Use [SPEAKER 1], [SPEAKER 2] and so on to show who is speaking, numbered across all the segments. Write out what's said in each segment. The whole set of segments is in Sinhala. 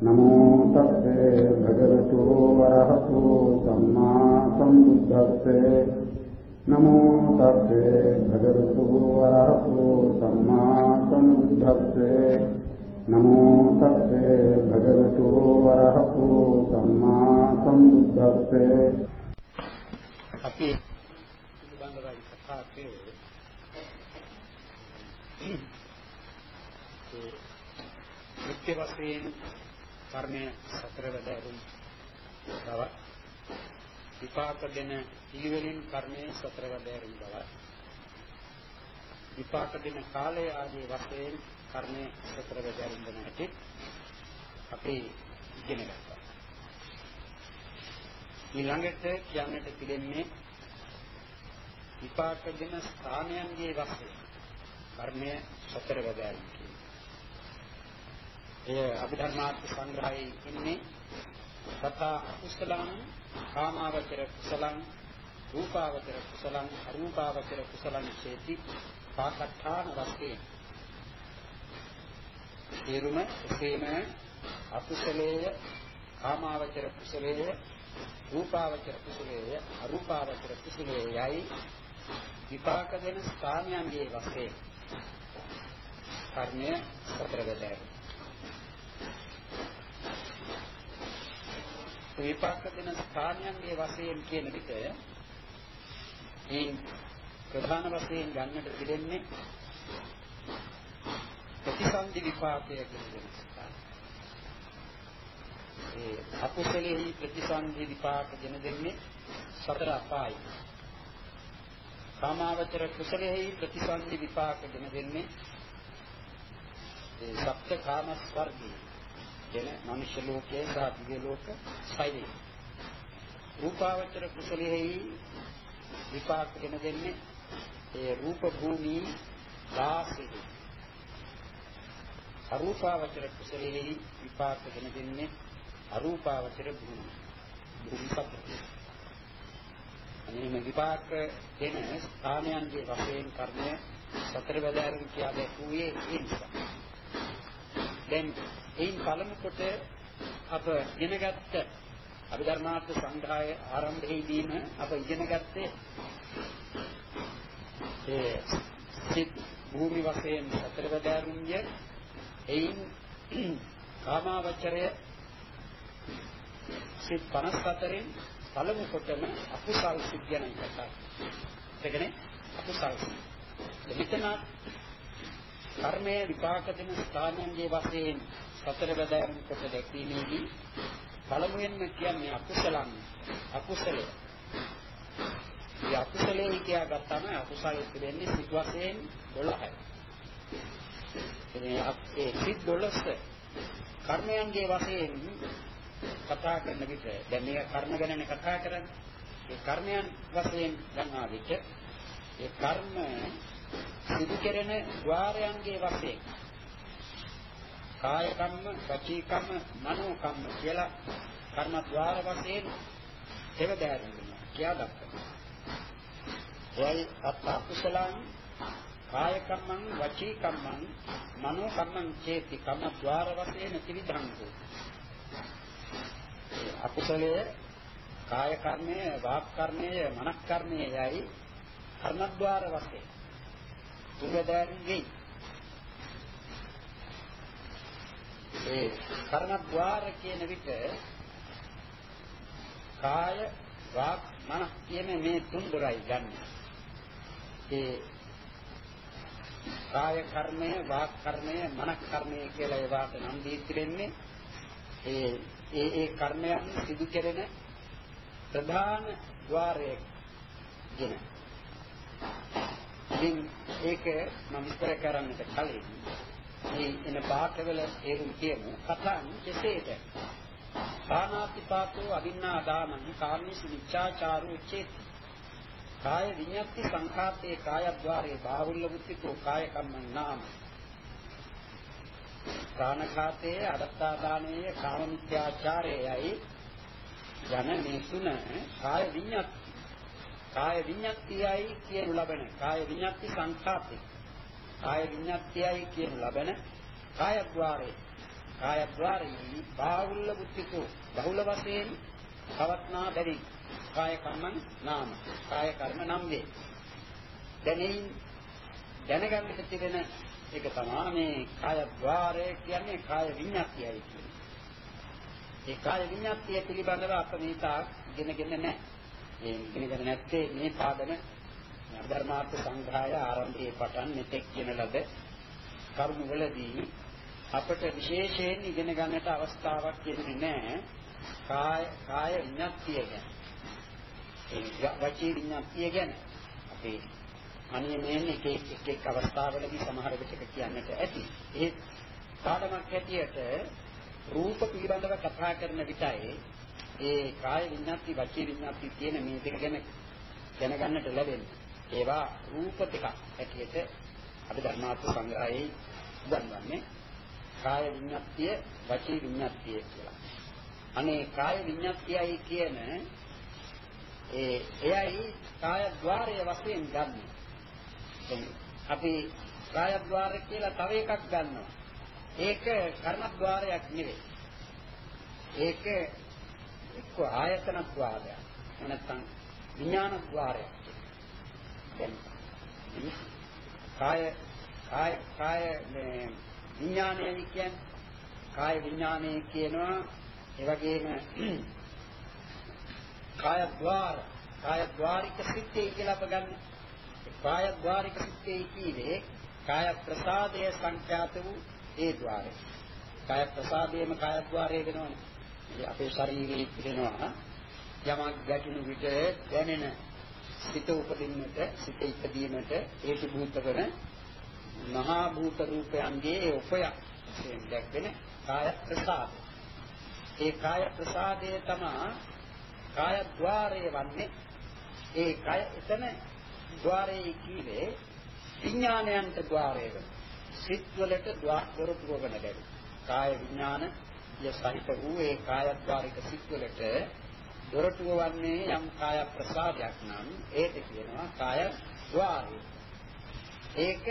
[SPEAKER 1] නමෝ තස්සේ භගවතු වරහතු සම්මා සම්බුද්දස්සේ නමෝ තස්සේ භගවතු වරහතු සම්මා සම්බුද්දස්සේ නමෝ තස්සේ භගවතු වරහතු සම්මා සම්බුද්දස්සේ
[SPEAKER 2] අපි පිළිබඳවයි කතා කළේ ඒ මුඛ්‍ය වශයෙන් කර්මය සතර වැඩරුම් බව. විපාක දෙන පිළිවෙලින් කර්මය සතර වැඩරුම් බව. විපාක දෙන කාලය ආදී වශයෙන් කර්මය සතර වැඩරුම් වෙන හැටි අපි ඉගෙන ගත්තා. ඊළඟට කියන්නට පිළිෙන්නේ විපාක දෙන ස්ථානයන්ගේ වශයෙන් කර්මය සතර වැඩරුම් එය අභිධර්මාර්ථ සංග්‍රහයේ ඉන්නේ. තථා කුසලං කාමාවචර කුසලං රූපාවචර කුසලං අරූපාවචර කුසලං චේති පාකඨාන වස්තේ. තේරුම එසේම අකුසලේය කාමාවචර කුසලේය රූපාවචර කුසලේය අරූපාවචර කුසලේයයි විපාක දෙන ස්ථානයන්ගේ වශයෙන් කර්මය සතර බෙදයි විපාක දෙන ස්ථානයන්ගේ වශයෙන් කියන විට මේ ප්‍රධාන වශයෙන් ගන්නට පිළිෙන්නේ ප්‍රතිසන්දි විපාකය කියන ස්ථාන. ඒ අකුසලෙහි ප්‍රතිසන්දි විපාක දෙන දෙන්නේ සතර අපායි. කාමාවචර කුසලෙහි ප්‍රතිසන්දි විපාක දෙන දෙන්නේ ඒ සප්ත කාම ස්වර්ගී කියන මනුෂ්‍ය ලෝකයේ සහ දිව්‍ය ලෝක සයිලි. රූපාවචර කුසලෙහි විපාක දෙන දෙන්නේ ඒ රූප භූමි 16. අරූපාවචර කුසලෙහි විපාක දෙන දෙන්නේ අරූපාවචර භූමි. භූමි සත්‍ය. අනේ විපාක දෙන ස්ථානයන්ගේ වශයෙන් කර්මය සතර බදාරින් කියා දැක්ුවේ ඒ නිසා. දැන් එයින් පළමු කොට අප ඉගෙනගත්ත අභිධර්මාර්ථ සංග්‍රහය ආරම්භයේදීම අප ඉගෙන ගත්තේ ඒ සිත් භූමි වශයෙන් සතර බදාරුන්ය එයින් කාමාවචරය සිත් 54න් පළමු කොටම අකුසල් සිත් ගැන කතා. ඒ කියන්නේ අකුසල් සිත්. මෙතන කර්මයේ විපාක දෙන ස්ථානයන්ගේ වශයෙන් සතර බදායම් කොට දැක්වීමේදී පළමුවෙන්ම කියන්නේ අකුසලන් අකුසලය. මේ අකුසලයේ කියා ගත්තාම අකුසලයේ තිබෙන්නේ සිත් වශයෙන් 12යි. එනේ ඒ සිත් 12 කර්මයන්ගේ වශයෙන් කතා කරන විට දැන් මේක කර්ම ගැනනේ කතා කරන්නේ. ඒ කර්මයන් වශයෙන් ගන්නා විට ඒ කර්ම සිදු කෙරෙන ద్వාරයන්ගේ වශයෙන් කාය කම්ම, වචී කම්ම, මනෝ කම්ම කියලා කර්ම ద్వාර වශයෙන් තෙව දෑරෙනවා කියා දක්වනවා. එයි අත්අකුසලං කාය කම්මං, වචී කම්මං, මනෝ කම්මං චේති කර්ම ద్వාර වශයෙන් ත්‍රිවිධංකෝ. අකුසලයේ කාය කර්මය, වාක් කර්මය, මනක් කර්මය යයි කර්ම ద్వාර වශයෙන් තුන දෑරින් ගෙයි. ඒ කර්මද්වාර කියන විට කාය වාක් මනස් කියන මේ තුන් දොරයි ගන්න. ඒ කාය කර්මය, වාක් කර්මය, මනස් කර්මය කියලා ඒවාට නම් දී තිබෙන්නේ ඒ ඒ ඒ කර්මයන් සිදු කෙරෙන ප්‍රධාන ద్వාරය කියන. ඉතින් ඒක මම විස්තර කරන්නට කලින් මේ එන පාඨවල තේරුම් කියමු. කතං කෙසේද? සානාතිපාතෝ අවින්නා දානං කාමීසු විචාචාරෝ චේති. කාය විඤ්ඤාති සංඛාතේ කායද්්වාරේ බාහුල්‍ය බුද්ධිතෝ කාය කම්මං නාම. ප්‍රාණඝාතයේ අදත්තා දානයේ කාම මිත්‍යාචාරයයි යන මේ තුන කාය විඤ්ඤාති කාය විඤ්ඤාතියයි කියනු ලබන කාය විඤ්ඤාති සංඛාතේ කාය විඤ්ඤාතියයි කියනු ලබන කායද්්වාරේ. කායද්්වාරයේ බාහුල්ල බුද්ධිතෝ බහුල වශයෙන් පවත්නා බැරි කාය කර්මං නාම කාය කර්ම නම් වේ. දැනෙයින් දැනගන්න තිබෙන එක තමයි මේ කායද්්වාරය කියන්නේ කාය විඤ්ඤාතියයි කියන්නේ. ඒ කාය විඤ්ඤාතිය පිළිබඳව අප මේ තාක් ඉගෙනගෙන නැහැ. මේ ඉගෙනගෙන නැත්තේ මේ පාදන ධර්මාර්ථ සංග්‍රහය ආරම්භයේ පටන් මෙතෙක් කියන ලද කරුණු වලදී අපට විශේෂයෙන් ඉගෙන ගන්නට අවස්ථාවක් ලැබෙන්නේ නැහැ කාය කාය විඤ්ඤාතිය ගැන. ඒ වචී විඤ්ඤාතිය ගැන අපි අනියමයෙන් එක එක එක අවස්ථාවලදී සමහර විටක කියන්නට ඇති. ඒ පාඩමක් හැටියට රූප පිළිබඳව කතා කරන විටයි ඒ කාය විඤ්ඤාති වචී විඤ්ඤාති කියන මේ දෙක ගැන දැනගන්නට ලැබෙන්නේ. ඒවා රූප ටිකක් ඇටියෙත අපි ධර්මාර්ථ සංග්‍රහයේ උගන්වන්නේ කාය විඤ්ඤාතිය වචී විඤ්ඤාතිය කියලා. අනේ කාය විඤ්ඤාතියයි කියන ඒ එයයි කාය ద్వාරයේ වශයෙන් ගන්න. අපි කාය ద్వාරය කියලා තව එකක් ගන්නවා. ඒක කර්ම ద్వාරයක් නෙවෙයි. ඒක එක්ක ආයතන ద్వාරයක්. නැත්නම් විඥාන ద్వාරයක්. කියන්නේ. කාය කාය කාය මේ විඥානය කියන්නේ කාය විඥානය කියනවා ඒ වගේම කාය ద్వාර කාය ద్వාරික සිත්තේ කියලා අප ගන්න. කාය ద్వාරික සිත්තේ කියන්නේ කාය ප්‍රසාදය සංඛ්‍යාත වූ ඒ ద్వාරය. කාය ප්‍රසාදයේම කාය ద్వාරය වෙනවනේ. අපේ ශරීරයේ පිටෙනවා යමක් ගැටුණු විට දැනෙන සිත උපදින්නට සිත ඉදීමට හේතු භූත කරන මහා භූත රූපයන්ගේ උපය වශයෙන් දැක්වෙන කාය ප්‍රසාද. ඒ කාය ප්‍රසාදය තමයි කාය ద్వාරය වන්නේ. ඒ කාය එතන ద్వාරයේ කීවේ විඥානයන්ට ద్వාරය වෙනවා. සිත් වලට ద్వාර පුරවගෙන බැරි. කාය විඥාන යසහිත වූ ඒ කාය ద్వාරික සිත් වලට දොරටුව වන්නේ යම් කාය ප්‍රසාදයක් නම් ඒක කියනවා කාය ద్వාරය. ඒක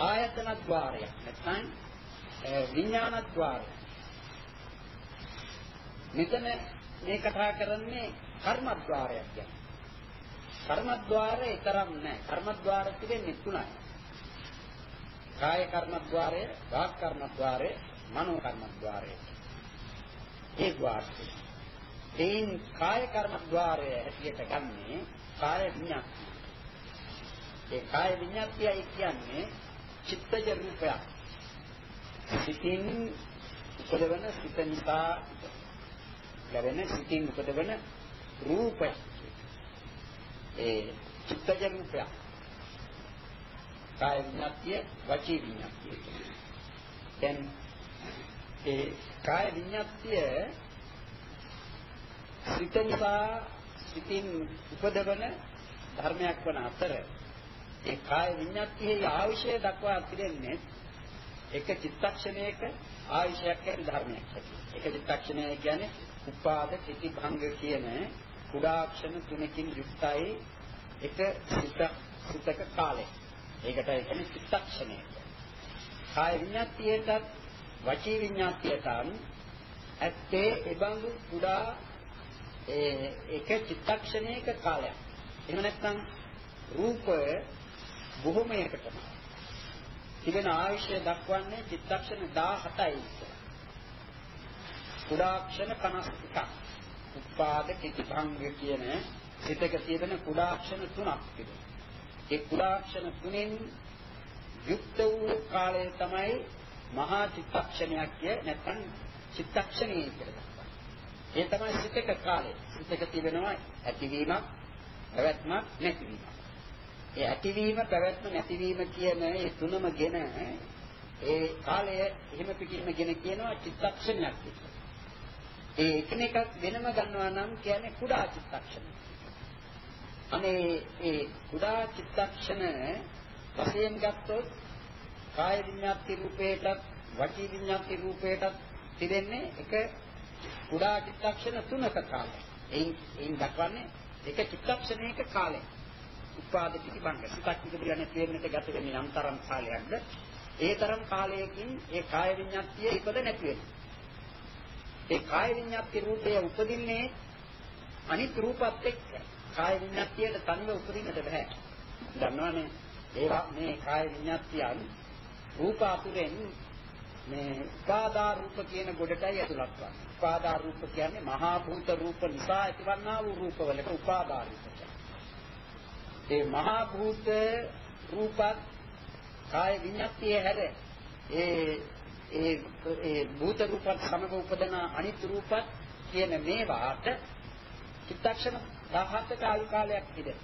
[SPEAKER 2] ආයතන ద్వාරයක් නැත්නම් විඥාන ద్వාරය. මෙතන මේ කතා කරන්නේ කර්ම ద్వාරයක් ගැන. කර්ම ద్వාරය තරම් නැහැ. කර්ම ద్వාර තිබෙන්නේ තුනයි. කාය කර්ම ద్వාරය, වාක් කර්ම ద్వාරය, මනෝ කර්ම ద్వාරය. ඒ ద్వාරය. එයින් කාය කර්මද්්වාරය හැටියට ගන්නේ කාය විඤ්ඤාතිය. ඒ කාය විඤ්ඤාතියයි කියන්නේ චිත්තජ රූපයක්. සිතින් උපදවන සිත නිසා ලැබෙන සිතින් උපදවන රූපය. ඒ චිත්තජ රූපය. කාය විඤ්ඤාතිය වචී විඤ්ඤාතිය. දැන් ඒ කාය විඤ්ඤාතිය සිත නිසා සිතින් උපදවන ධර්මයක් වන අතර ඒ කාය විඤ්ඤාතියේ ආවිෂය දක්වා තිබෙන්නේ එක චිත්තක්ෂණයක ආයශයක් ඇති ධර්මයක් හැටියට. එක චිත්තක්ෂණය කියන්නේ උපාද කිති භංග කියන කුඩාක්ෂණ තුනකින් යුක්තයි එක සිත සිතක කාලය. ඒකට කියන්නේ චිත්තක්ෂණය. කාය විඤ්ඤාතියටත් වචී විඤ්ඤාතියටත් ඇත්තේ ඒබඳු කුඩා ඒ එක චිත්තක්ෂණයක කාලයක්. එහෙම නැත්නම් රූපය බොහොමයකටම තිබෙන ආයුෂය දක්වන්නේ චිත්තක්ෂණ 17යි. කුඩාක්ෂණ 51ක්. උපාද කිතිභංග කියන සිතක තියෙන කුඩාක්ෂණ තුනක් තිබෙනවා. ඒ කුඩාක්ෂණ තුනෙන් යුක්ත වූ කාලය තමයි මහා චිත්තක්ෂණයක් කිය නැත්නම් චිත්තක්ෂණය කියලා දක්වන්නේ. ඒ තමයි සිතක කාලය. සිතක තිබෙනවා ඇතිවීමක්, පැවැත්මක්, නැතිවීමක්. ඒ ඇතිවීම පැවැත්ම නැතිවීම කියන මේ තුනම ගෙන ඒ කාලය එහෙම පිටින්ම ගෙන කියනවා චිත්තක්ෂණයක් කියලා. ඒ එකිනෙකක් වෙනම ගන්නවා නම් කියන්නේ කුඩා චිත්තක්ෂණ. අනේ ඒ කුඩා චිත්තක්ෂණ වශයෙන් ගත්තොත් කාය විඤ්ඤාති රූපේටත් වචී විඤ්ඤාති රූපේටත් තිබෙන්නේ එක කුඩා චිත්තක්ෂණ තුනක කාලය. එයින් එයින් දක්වන්නේ එක චිත්තක්ෂණයක කාලය. උපාද පිටිබංග සිතක් ඉදිරියට තේරෙන්නට ගත වෙන්නේ නම් තරම් කාලයක්ද ඒ තරම් කාලයකින් ඒ කාය විඤ්ඤාතිය ඉපද නැති වෙනවා. ඒ කාය විඤ්ඤාති රූපය උපදින්නේ අනිත් රූපත් එක්ක. කාය විඤ්ඤාතියට තනිව උපදින්නට බෑ. දන්නවනේ ඒවා මේ කාය විඤ්ඤාතියන් රූප අතුරෙන් මේ උපාදා රූප කියන ගොඩටයි ඇතුළත් වන්නේ. උපාදා රූප කියන්නේ මහා භූත රූප නිසා ඇතිවන්නා වූ රූපවලට උපාදා රූප ඒ මහා භූත රූපත් කාය විඤ්ඤාතිය හැර ඒ ඒ ඒ භූත රූපත් සමග උපදන අනිත් රූපත් කියන මේවාට චිත්තක්ෂණ 17ක ආයු කාලයක් ඉඳලා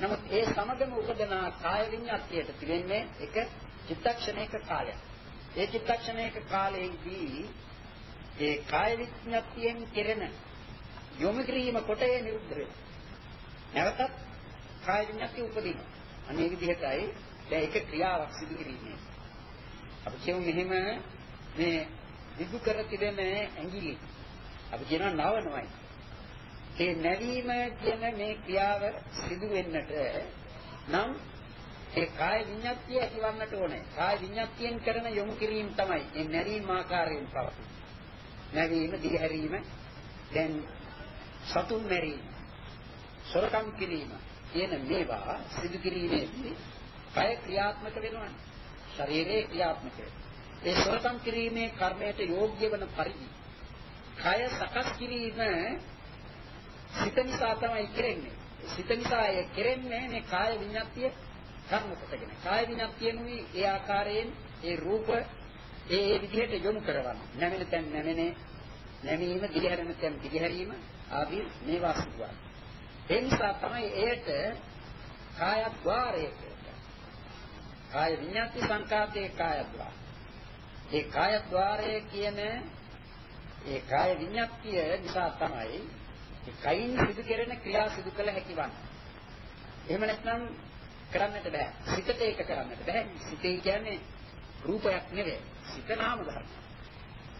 [SPEAKER 2] නමුත් ඒ සමගම උපදන කාය විඤ්ඤාතියට පිළිෙන්නේ එක චිත්තක්ෂණයක කාලයක්. ඒ චිත්තක්ෂණයක කාලයේදී ඒ කාය විඤ්ඤාතියෙන් කෙරෙන යොමු කිරීම කොටේ නිරුද්ධ වෙනවා. නැවතත් කාය විඤ්ඤාතිය උපදිනවා. අනේ විදිහටයි දැන් ඒක ක්‍රියාවක් සිදු කිරීමේ. අපි කියමු මෙහෙම මේ විදු කර තිබෙන ඇඟිලි. අපි කියනවා නවනවයි. ඒ නැවීම කියන මේ ක්‍රියාව සිදු වෙන්නට නම් ඒ කාය විඤ්ඤාතිය ඇතිවන්නට ඕනේ. කාය විඤ්ඤාතියෙන් කරන යොමු කිරීම තමයි මේ නැවීම ආකාරයෙන් පවතින. නැවීම, දිගහැරීම, දැන් සතුන් මැරීම, සොරකම් කිරීම කියන මේවා සිදු කිරීමේදී කය ක්‍රියාත්මක වෙනවා. ශරීරයේ ක්‍රියාත්මක ඒ සොරකම් කිරීමේ කර්මයට යෝග්‍ය වන පරිදි කය සකස් කිරීම සිත නිසා තමයි කෙරෙන්නේ. සිත නිසා ඒ කෙරෙන්නේ මේ කාය විඤ්ඤාතිය කර්ම කොටගෙන. කාය විඤ්ඤාතියනුයි ඒ ආකාරයෙන් ඒ රූප ඒ ඒ විදිහට යොමු කරවන්න. නැමෙන තැන් නැමෙනේ නැමීම දිගහැරෙන තැන් දිගහැරීම ආදී මේවා සිදුවන්නේ. ඒ නිසා තමයි එයට කායද්්වාරය කියන්නේ. කාය විඤ්ඤාති සංකාතේ කායද්්වාර. ඒ කායද්්වාරය කියන ඒ කාය විඤ්ඤාතිය නිසා තමයි ඒ කයින් සිදු කෙරෙන ක්‍රියා සිදු කළ හැකි වන්නේ. එහෙම නැත්නම් කරන්නට බෑ. සිතට ඒක කරන්නට බෑ. සිතේ කියන්නේ රූපයක් නෙවෙයි. සිත නාම ධර්ම.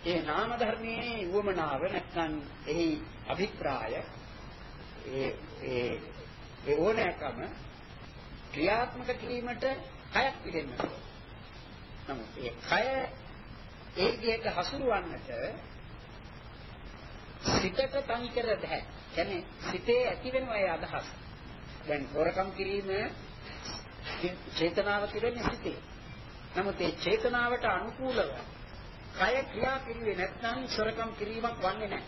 [SPEAKER 2] ඒ නාම ධර්මයේ වමනාව නැත්නම් එහි අභිප්‍රාය ඒ ඒ ඒ ඕනෑකම ක්‍රියාත්මක කිරීමට කයක් පිළිෙන්න. නමුත් ඒ කය ඒ විදිහට හසුරවන්නට සිතට තනිකර බෑ. කියන්නේ සිතේ ඇති වෙන ඒ අදහස්. දැන් හොරකම් කිරීම චේතනාව කියන්නේ සිතේ. නමුත් ඒ චේතනාවට අනුකූලව කය ක්‍රියා කිරුවේ නැත්නම් සොරකම් කිරීමක් වන්නේ නැහැ.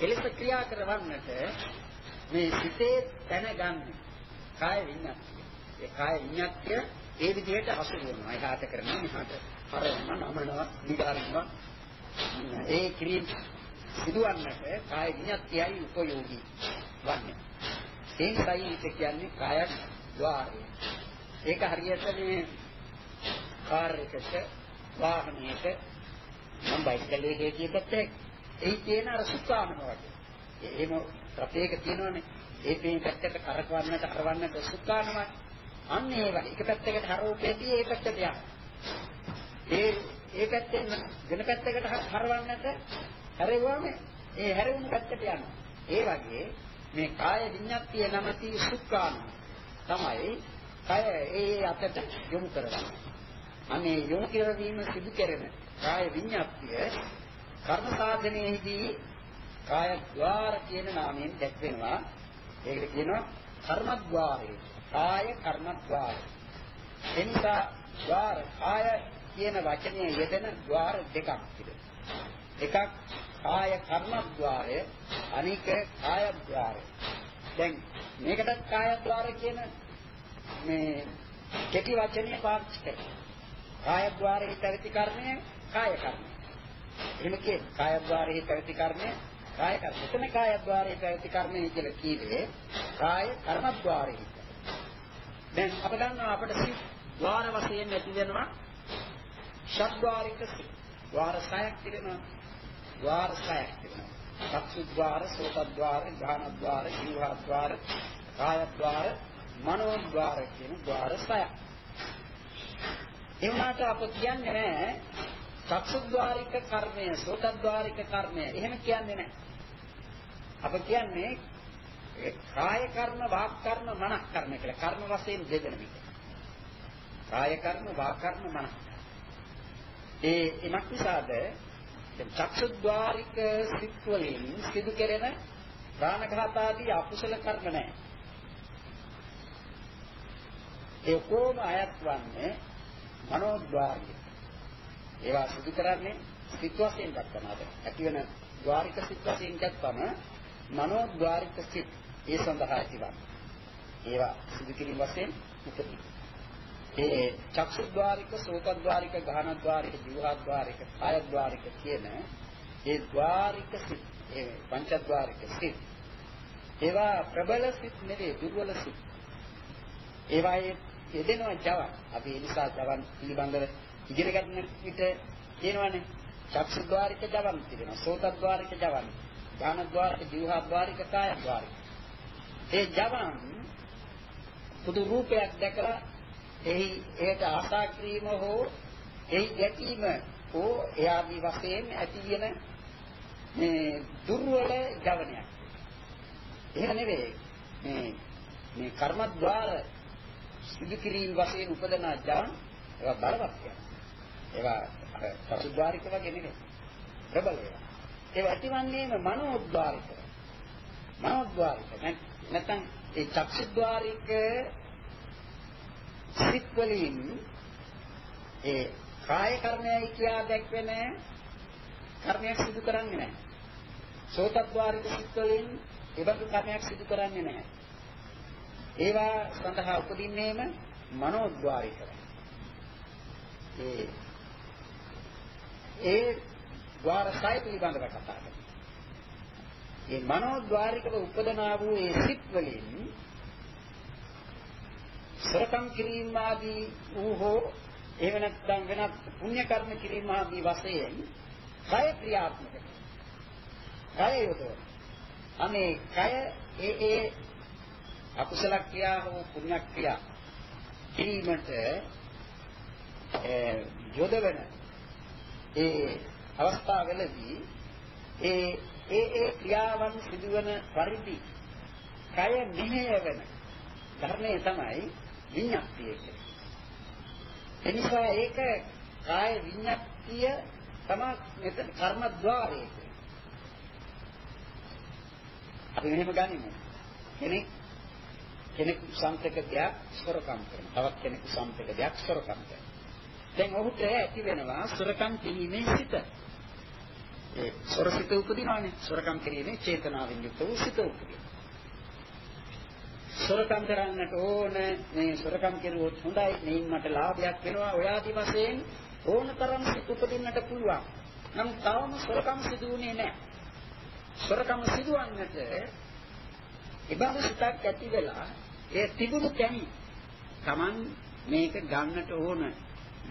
[SPEAKER 2] එලෙස ක්‍රියා කරවන්නට මේ සිතේ දැනගන්නේ කාය විඤ්ඤාතිය. ඒ කාය විඤ්ඤාතිය ඒ විදිහට හසු වෙනවා. එහාට කරනවා මෙහාට හරවනවා නමනවා නිගාරිනවා. ඒ ක්‍රියා සිදුවන්නට කාය විඤ්ඤාතියයි උපයෝගී වන්නේ. ඒ නිසායි කියන්නේ කාය ద్వාරය. ඒක හරියට මේ කාර් එකක වාහනයක මම බයිසිකලයක කියපත් ඒ කියන අර සුඛාමන වගේ. එහෙම රටේක තියෙනවනේ. ඒ පේන පැත්තට කරකවන්නට කරවන්නට සුඛානමයි. අන්න ඒ වගේ. එක පැත්තකට හරවපෙදී ඒ පැත්තට යනවා. ඒ ඒ පැත්තෙන් වෙන පැත්තකට හරවන්නට හැරෙවම ඒ හැරෙන පැත්තට යනවා. ඒ වගේ මේ කාය විඤ්ඤාතිය නැමැති සුඛාන තමයි කය ඒ අතට යොමු කරගන්නේ. අනේ යොමු කරවීම සිදු කරන කාය විඤ්ඤාප්තිය කර්ම සාධනයේදී කාය ద్వාර කියන නාමයෙන් දැක්වෙනවා. ඒකට කියනවා කර්ම ద్వාරය. කාය කර්ම ద్వාරය. එනිසා ద్వාර කාය කියන වචනය යෙදෙන ద్వාර දෙකක් තිබෙනවා. එකක් කාය කර්ම ద్వාරය අනික කාය ద్వාරය. දැන් මේකටත් කායද්්වාර කියන මේ කෙටි වචනේ පාවිච්චි කරනවා. කායද්්වාරයේ පැවති කර්මය කාය කර්මය. එහෙම කියේ කායද්්වාරයේ පැවති කර්මය කාය කර්මය. එතන කායද්්වාරයේ පැවති කර්මය කියලා කියන්නේ කාය කර්මද්්වාරයේ. දැන් අප දන්නවා අපිට සිත් ద్వාර වශයෙන් ඇති වෙනවා ෂඩ්වාරික සිත්. ద్వාර 6ක් තිබෙනවා. ద్వාර 6ක් තිබෙනවා. චක්සුද්්වාර, සෝතද්්වාර, ඝානද්්වාර, ජීවහද්්වාර, කායද්්වාර, මනෝද්්වාර කියන ద్వාර සයක්. ඒ වුණාට අප කියන්නේ නැහැ චක්සුද්්වාරික කර්මය, සෝතද්්වාරික කර්මය. එහෙම කියන්නේ නැහැ. අප කියන්නේ කාය කර්ම, වාක් කර්ම, මනස් කර්ම කියලා කර්ම වශයෙන් දෙදෙන විට. කාය කර්ම, වාක් කර්ම, මනස. ඒ එමක් නිසාද දැන් චක්ෂුද්්වාරික සිත් වලින් සිදු කෙරෙන ප්‍රාණඝාත ආදී අකුසල කර්ම නැහැ. ඒ කොම අයත් වන්නේ මනෝද්වාරික. ඒවා සිදු කරන්නේ සිත් වශයෙන් දක්වනවාද? ඇති වෙන ద్వාරික සිත් වශයෙන් දක්වන මනෝද්වාරික සිත් ඒ සඳහා ඇතිවන්නේ. ඒවා සිදු කිරීම වශයෙන් උපදී. ඒ චක්ෂුද්්වාරික, සෝතද්්වාරික, ගාහනද්්වාරික, ජීවහද්්වාරික, කායද්්වාරික කියන ඒ ద్వාරික සිත්, ඒ පංචද්්වාරික සිත්. ඒවා ප්‍රබල සිත් නෙවෙයි දුර්වල සිත්. ඒවායේ යෙදෙනවා ජවන්. අපි ඒ නිසා ජවන් පිළිබඳව ඉගෙන ගන්න විට කියනවානේ චක්ෂුද්්වාරික ජවන් තිබෙනවා. සෝතද්්වාරික ජවන්. ගාහනද්්වාරික, ජීවහද්්වාරික, කායද්්වාරික. ඒ ජවන් පුදු රූපයක් දැකලා එහි ඒකට ආශා කිරීම හෝ එහි ගැටීම හෝ එයාදී වශයෙන් ඇති වෙන මේ දුර්වල ජවනයක්. එහෙම නෙවෙයි. මේ මේ කර්මද්වාර සිදු කිරීම වශයෙන් උපදන ජවන් ඒවා බලවත් කියනවා. ඒවා අර පසුද්වාරික වගේ නෙවෙයි. ප්‍රබල ඒවා. ඒවා ඇතිවන්නේම මනෝද්වාරික. මනෝද්වාරික. නැත්නම් ඒ චක්ෂුද්වාරික සිත් වලින් ඒ කාය කර්මයයි කියා දැක්වෙන කර්මයක් සිදු කරන්නේ නැහැ. සෝතද්වාරික සිත් වලින් ඒබඳු කර්මයක් සිදු කරන්නේ නැහැ. ඒවා සඳහා උපදින්නේම මනෝද්වාරිකයි. ඒ ඒ ద్వාර සය පිළිබඳව කතා කරනවා. මේ මනෝද්වාරිකව උපදනා වූ ඒ සිත් වලින් සරකම් කිරීම ආදී වූ හෝ එහෙම නැත්නම් වෙනත් පුණ්‍ය කර්ම කිරීම ආදී වශයෙන් කය ක්‍රියාත්මක කය යොදවන අනේ කය ඒ ඒ අකුසල ක්‍රියා හෝ පුණ්‍ය ක්‍රියා කිරීමට යොදවන ඒ අවස්ථාවලදී ඒ ඒ ඒ ක්‍රියාවන් සිදුවන පරිදි කය මෙහෙයවන ධර්මයේ තමයි විඤ්ඤාතිය කියන්නේ. එනිසා ඒක කාය විඤ්ඤාතිය තමයි මෙතන කර්මද්වාරය කියන්නේ. අපි මෙහෙම ගනිමු. කෙනෙක් කෙනෙකු සම්පතක දෙයක් සොරකම් කරනවා. තවත් කෙනෙකු සම්පතක දෙයක් සොරකම් කරනවා. දැන් ඔහුට ඇති වෙනවා සොරකම් කිරීමේ සිත. ඒ සොරසිත උපදිනවානේ. සොරකම් කිරීමේ චේතනාවෙන් යුක්ත වූ සිත උපදිනවා. සොරකම් කරන්නට ඕන. මේ සොරකම් කෙරුවොත් හොඳයි. මේන් මට ලාභයක් වෙනවා. ඔය ආදි වශයෙන් ඕනතරම් සිත් උපදින්නට පුළුවන්. නම් තවම සොරකම් සිදුුනේ නැහැ. සොරකම් සිදුවන්නට ඉබඳු සිතක් ඇති වෙලා ඒ තිබුණු කැමි Taman මේක ගන්නට ඕන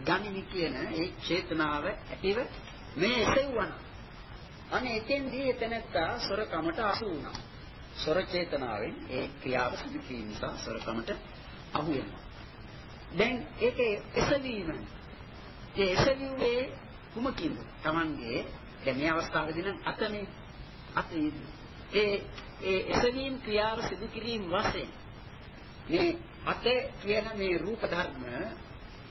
[SPEAKER 2] ගනිමි කියන ඒ චේතනාව ඇතිව මේ එසෙව්වන අනේ එතෙන්දී එතනත්තා සොරකමට අසු වුණා සොර චේතනාවෙන් ඒ ක්‍රියාව සිදු කිරීම නිසා සොරකමට අහු වෙනවා. දැන් ඒකේ එසවීම ඒ එසවීමේ කුමකින්ද? Tamange දැන් මේ අවස්ථාවේදී නම් අතනේ අතේ ඒ ඒ එසවීම ක්‍රියාව සිදු කිරීම වශයෙන් මේ අතේ කියන මේ රූප ධර්ම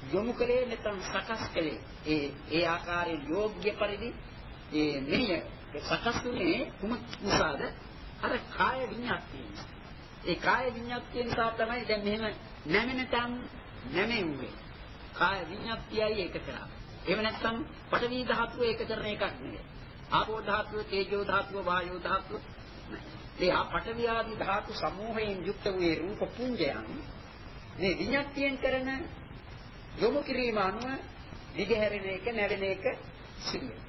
[SPEAKER 2] යොමු කලේ නැත්නම් සකස් කලේ ඒ ඒ ආකාරයෙන් යෝග්‍ය පරිදි ඒ මෙය සකස්ුනේ කුමක් නිසාද අර කාය විඤ්ඤාතිය. ඒ කාය විඤ්ඤාතිය නිසා තමයි දැන් මෙහෙම නැමෙන තම් නැමෙන්නේ. කාය විඤ්ඤාතියයි ඒක කරා. එහෙම නැත්නම් පඨවි ධාතුව ඒක කරන එකක් නෙවෙයි. ආපෝ ධාතුව, තේජෝ ධාතුව, වායෝ ධාතුව. මේ ආ පඨවි ආදී ධාතු සමූහයෙන් යුක්ත වූ රූප පුඤ්ජයන් මේ විඤ්ඤාතියෙන් කරන යොමු කිරීම අනුව දිගහැරෙන එක නැවෙන එක සිදු වෙනවා.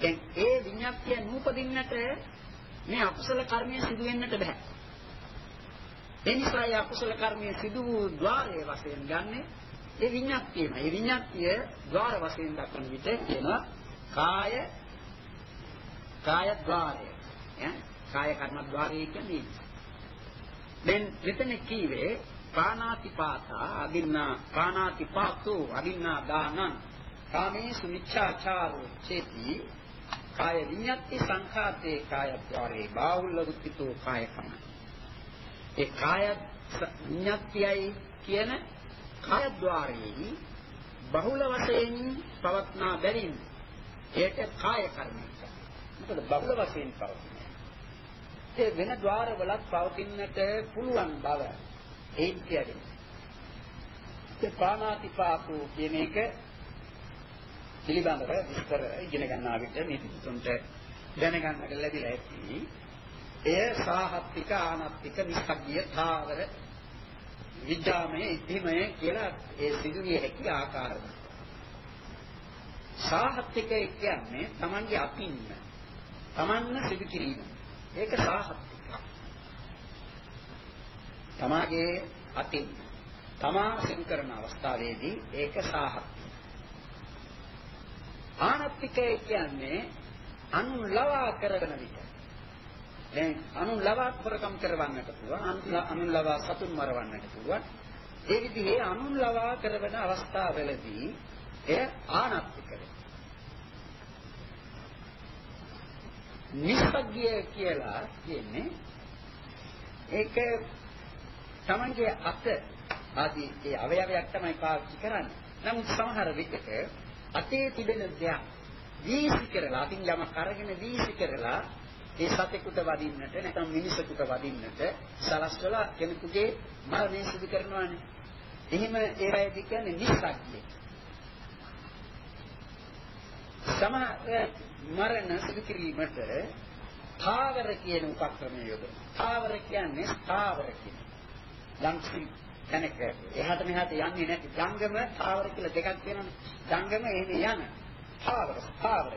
[SPEAKER 2] දැන් ඒ විඤ්ඤාතිය නූපදින්නට මේ අකුසල කර්මය සිදු වෙන්නට බෑ. ඒ නිසා ඒ අකුසල කර්මය සිදු වූ ద్వාරයේ වශයෙන් ගන්න ඒ විඤ්ඤාතියම. ඒ විඤ්ඤාතිය ద్వාර වශයෙන් දක්වන විට කියනවා කාය කාය ద్వාරය. ඈ කාය කර්ම ద్వාරය කියන්නේ. දැන් මෙතන කීවේ පානාතිපාතා අදින්නා පානාතිපාතෝ අදින්නා දානං කාමේ සුමිච්ඡාචාරෝ චේති කාය විඤ්ඤාති සංඛාතේ කායද්්වාරේ බාහුල්ල රුක්තිතෝ කායකම. ඒ කාය විඤ්ඤාතියයි කියන කායද්්වාරයේ බහුල වශයෙන් පවත්නා බැවින් ඒක කාය කර්මයක්. මොකද බහුල වශයෙන් පවතින. ඒ වෙන ద్వාරවලත් පවතින්නට පුළුවන් බව ඒ කියන්නේ. ඒ ප්‍රාණාතිපාකෝ කියන එක පිළිබඳව විස්තර ඉගෙන ගන්නා විට මේ තුන්ට දැනගන්නට ලැබිලා ඇති. එය සාහත්තික ආනත්තික නිස්සග්ගිය තාවර විද්‍යාමය ඉද්ධිමය කියලා ඒ සිදුවිය හැකි ආකාරය. සාහත්තික කියන්නේ Tamange අතින්න. Tamanne සිදු කිරීම. ඒක සාහත්තික. තමාගේ අතින් තමා සිදු කරන අවස්ථාවේදී ඒක සාහත්තික. ආනත්තිකය කියන්නේ අනුලවා කරන විට. දැන් අනුලවා කරකම් කරවන්නට පුළුවන් අනුලවා සතුන් මරවන්නට පුළුවන්. ඒ විදිහේ අනුලවා කරවන අවස්ථාවලදී එය ආනත්තිකය නිස්සග්ගය කියලා කියන්නේ ඒක තමන්ගේ අත ආදී ඒ අවයවයක් තමයි පාවිච්චි කරන්නේ. නමුත් සමහර විටක අතේ තිබෙන දෙයක් වීසි කරලා අතින් යමක් අරගෙන වීසි කරලා ඒ සතෙකුට වදින්නට නැත්නම් මිනිසෙකුට වදින්නට සලස්වලා කෙනෙකුගේ මරණය සිදු කරනවානේ. එහෙම ඒ අයදී කියන්නේ නිස්සග්ගය. සමහර මරණ සිදු කිරීමට තාවර කියන උපක්‍රමය යොදවනවා. තාවර කියන්නේ ස්ථාවර කියන. යම් තැනක එහාට මෙහාට යන්නේ නැති ජංගම තාවර කියලා දෙකක් තියෙනවානේ. ජංගම එහෙම යන තාවර ස්ථාවර.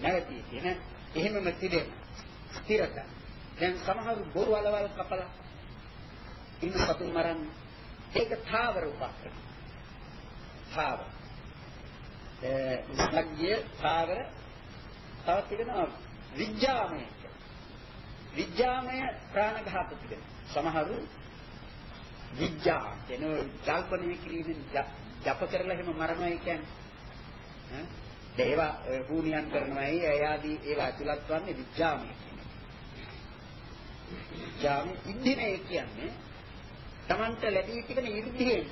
[SPEAKER 2] නැවතී කියන එහෙමම තිබෙන ස්ථිරත. දැන් සමහර බොරු වලවල් කපලා ඉන්න සතුන් මරන්නේ. ඒක තාවර උපක්‍රම. තාවර. ඒ විස්ලග්ගය තාවර තව තිබෙනවා විඥාමය විඥාමය ප්‍රාණඝාත තිබෙනවා සමහරු විඥා කියන කල්පණය කිරීමෙන් ජප කරලා එහෙම මරණය කියන්නේ. ඈ? ඒවා භූමියන් කරනවායි එයාදී ඒවා ඇතුළත් වන්නේ විඥාමය විඥාමය ඉන්දිනේ කියන්නේ Tamanට ලැබී තිබෙන ඉර්ධියෙන්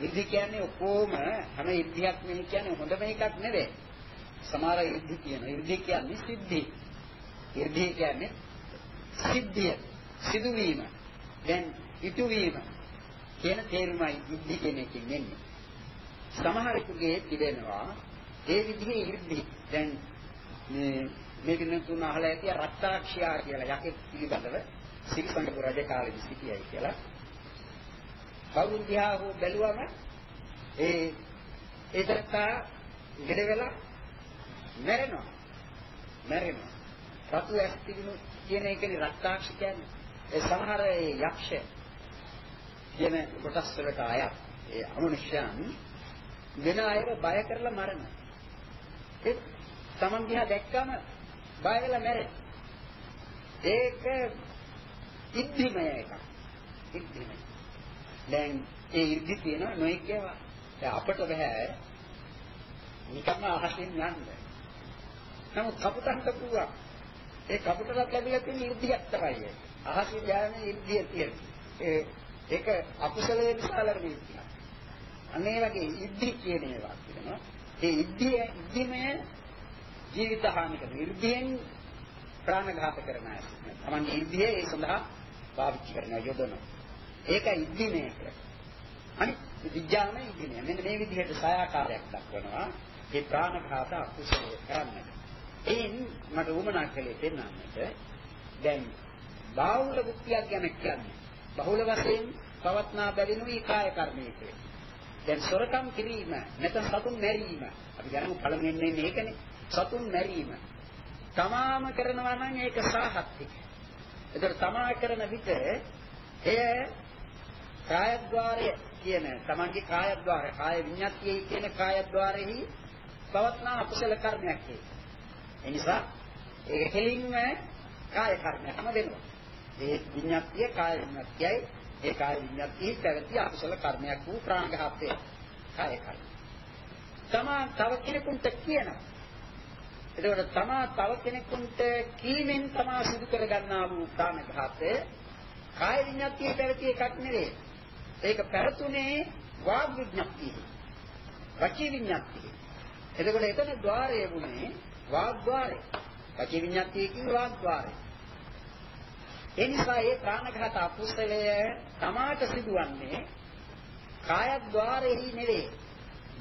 [SPEAKER 2] ඉර්ධි කියන්නේ ඔක්කොම හැම ඉර්ධියක් නෙමෙයි කියන්නේ හොඳම එකක් නෙවෙයි සමහර ඉර්ධි කියන ඉර්ධි කියන්නේ සිද්ධි. ඉර්ධි කියන්නේ සිද්ධිය, සිදුවීම. දැන් ඉටුවීම කියන තේරුමයි ඉර්ධි කියන එකෙන් එන්නේ. සමහරෙකුගේ තිබෙනවා ඒ විදිහේ ඉර්ධි. දැන් මේ මේක නුතුන අහලා ඇති රක්තාක්ෂියා කියලා යකෙක් පිළිබඳව සිරිසංගපුර රජ කාලෙදි සිටියයි කියලා. කවුරුන් දිහා හෝ බැලුවම ඒ ඒතරතා ඉඩ වෙලා මැරෙනවා. මැරෙනවා. රතු ඇස් තිබුණු කියන එකනේ රක්තාක්ෂ කියන්නේ. ඒ සමහර ඒ යක්ෂ කියන කොටස් වලට අයත් ඒ අමනුෂ්‍යයන් වෙන අයව බය කරලා මරනවා. ඒ තමන් දිහා දැක්කම බය වෙලා මැරෙන. ඒක ඉද්ධිමය එකක්. ඉද්ධිමය. දැන් ඒ ඉර්ධි තියෙන නොයෙක් ඒවා. දැන් අපට බෑ නිකම්ම අහසින් යන්න. නමුත් කපුටන්ට පුළුවන්. ඒ කපුටලක් ලැබිලා තියෙන ඉර්ධියක් තමයි. අහසින් යන්නේ ඉර්ධිය තියෙන. ඒ ඒක අකුසලයේ නිසා ලැබෙන ඉර්ධිය. අනේ වගේ ඉර්ධි කියන ඒවා කියනවා. ඒ ඉර්ධිය ඉර්ධිමය ජීවිත හානි කරන ඉර්ධියෙන් ප්‍රාණඝාත කරන අය. තමන් ඉර්ධිය ඒ සඳහා පාවිච්චි කරන යොදන. ඒක ඉර්ධිමය කියලා. අනිත් විඥානය ඉර්ධිමය. මෙන්න මේ විදිහට සායාකාරයක් දක්වනවා. ඒ ප්‍රාණඝාත අකුසලයේ කරන්නේ. එයින් මට උමනා කළේ දෙන්නන්නට දැන් බාහුල බුද්ධියක් ගැන කියන්නේ. බහුල වශයෙන් පවත්නා බැවිනුයි කාය කර්මයක දැන් සොරකම් කිරීම නැත්නම් සතුන් මැරීම. අපි ගන්න පළමුවෙන්නේ මේකනේ. සතුන් මැරීම. තමාම කරනවා නම් ඒක සාහත්තික. ඒතර තමා කරන විට එය කායද්්වාරය කියන තමන්ගේ කායද්්වාරය කාය විඤ්ඤාතියේ කියන කායද්්වාරෙහි පවත්නා අකුසල කර්මයක් ඒක ඒ නිසා ඒක කෙලින්ම කාය කර්මයක්ම වෙනවා. ඒ විඤ්ඤාතිය කාය විඤ්ඤාතියයි ඒ කාය විඤ්ඤාතිය පැවති අකුසල කර්මයක් වූ ප්‍රාණඝාතය කාය කර්ම. තමා තව කෙනෙකුට කියනවා. එතකොට තමා තව කෙනෙකුට කීමෙන් තමා සිදු කරගන්නා වූ ප්‍රාණඝාතය කාය විඤ්ඤාතිය පැවති එකක් නෙවේ. ඒක පැවතුනේ වාග් විඤ්ඤාතිය. වචී විඤ්ඤාතිය. එතකොට එතන ద్వාරය වුණේ වාග් ద్వාරය. වචී විඤ්ඤාතිය කියන්නේ වාග් ద్వාරය. ඒ නිසා ඒ ප්‍රාණඝාත අකුසලය තමාට සිදුවන්නේ කායද්්වාරෙහි නෙවේ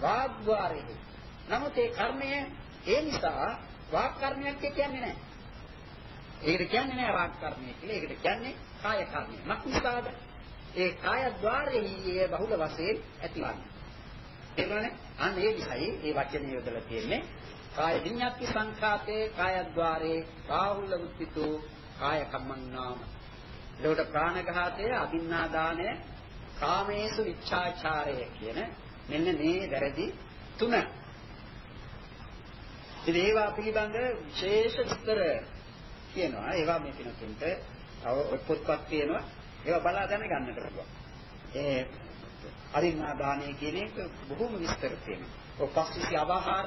[SPEAKER 2] වාග් ద్వාරෙහි. නමුත් ඒ කර්මය ඒ නිසා වාක් කර්මයක් කියන්නේ නැහැ. ඒකට කියන්නේ නැහැ වාක් කර්මය කියලා. ඒකට කියන්නේ කාය කර්මය. මක්නිසාද? ඒ කායද්්වාරෙහි බහුල වශයෙන් ඇතිවන්නේ. එනවනේ අන්න ඒ නිසායි ඒ වචනේ යොදලා තියෙන්නේ කාය විඤ්ඤාති සංඛාතේ කායද්්වාරේ බාහුල උත්තිතෝ කාය කම්මන්නාම. ඒකට ප්‍රාණඝාතය, අදින්නා දාණය, කාමේසු විච්ඡාචාරය කියන මෙන්න මේ වැරදි තුන. ඉතින් ඒවා පිළිබඳ විශේෂ විස්තර කියනවා. ඒවා මේ පිනතුන්ට තව පොත්පත් තියෙනවා. ඒවා බලා දැනගන්නට පුළුවන්. ඒ අරින්නා දානය කියන එක බොහොම විස්තර තියෙනවා. ඔය පස්විසි අවහාර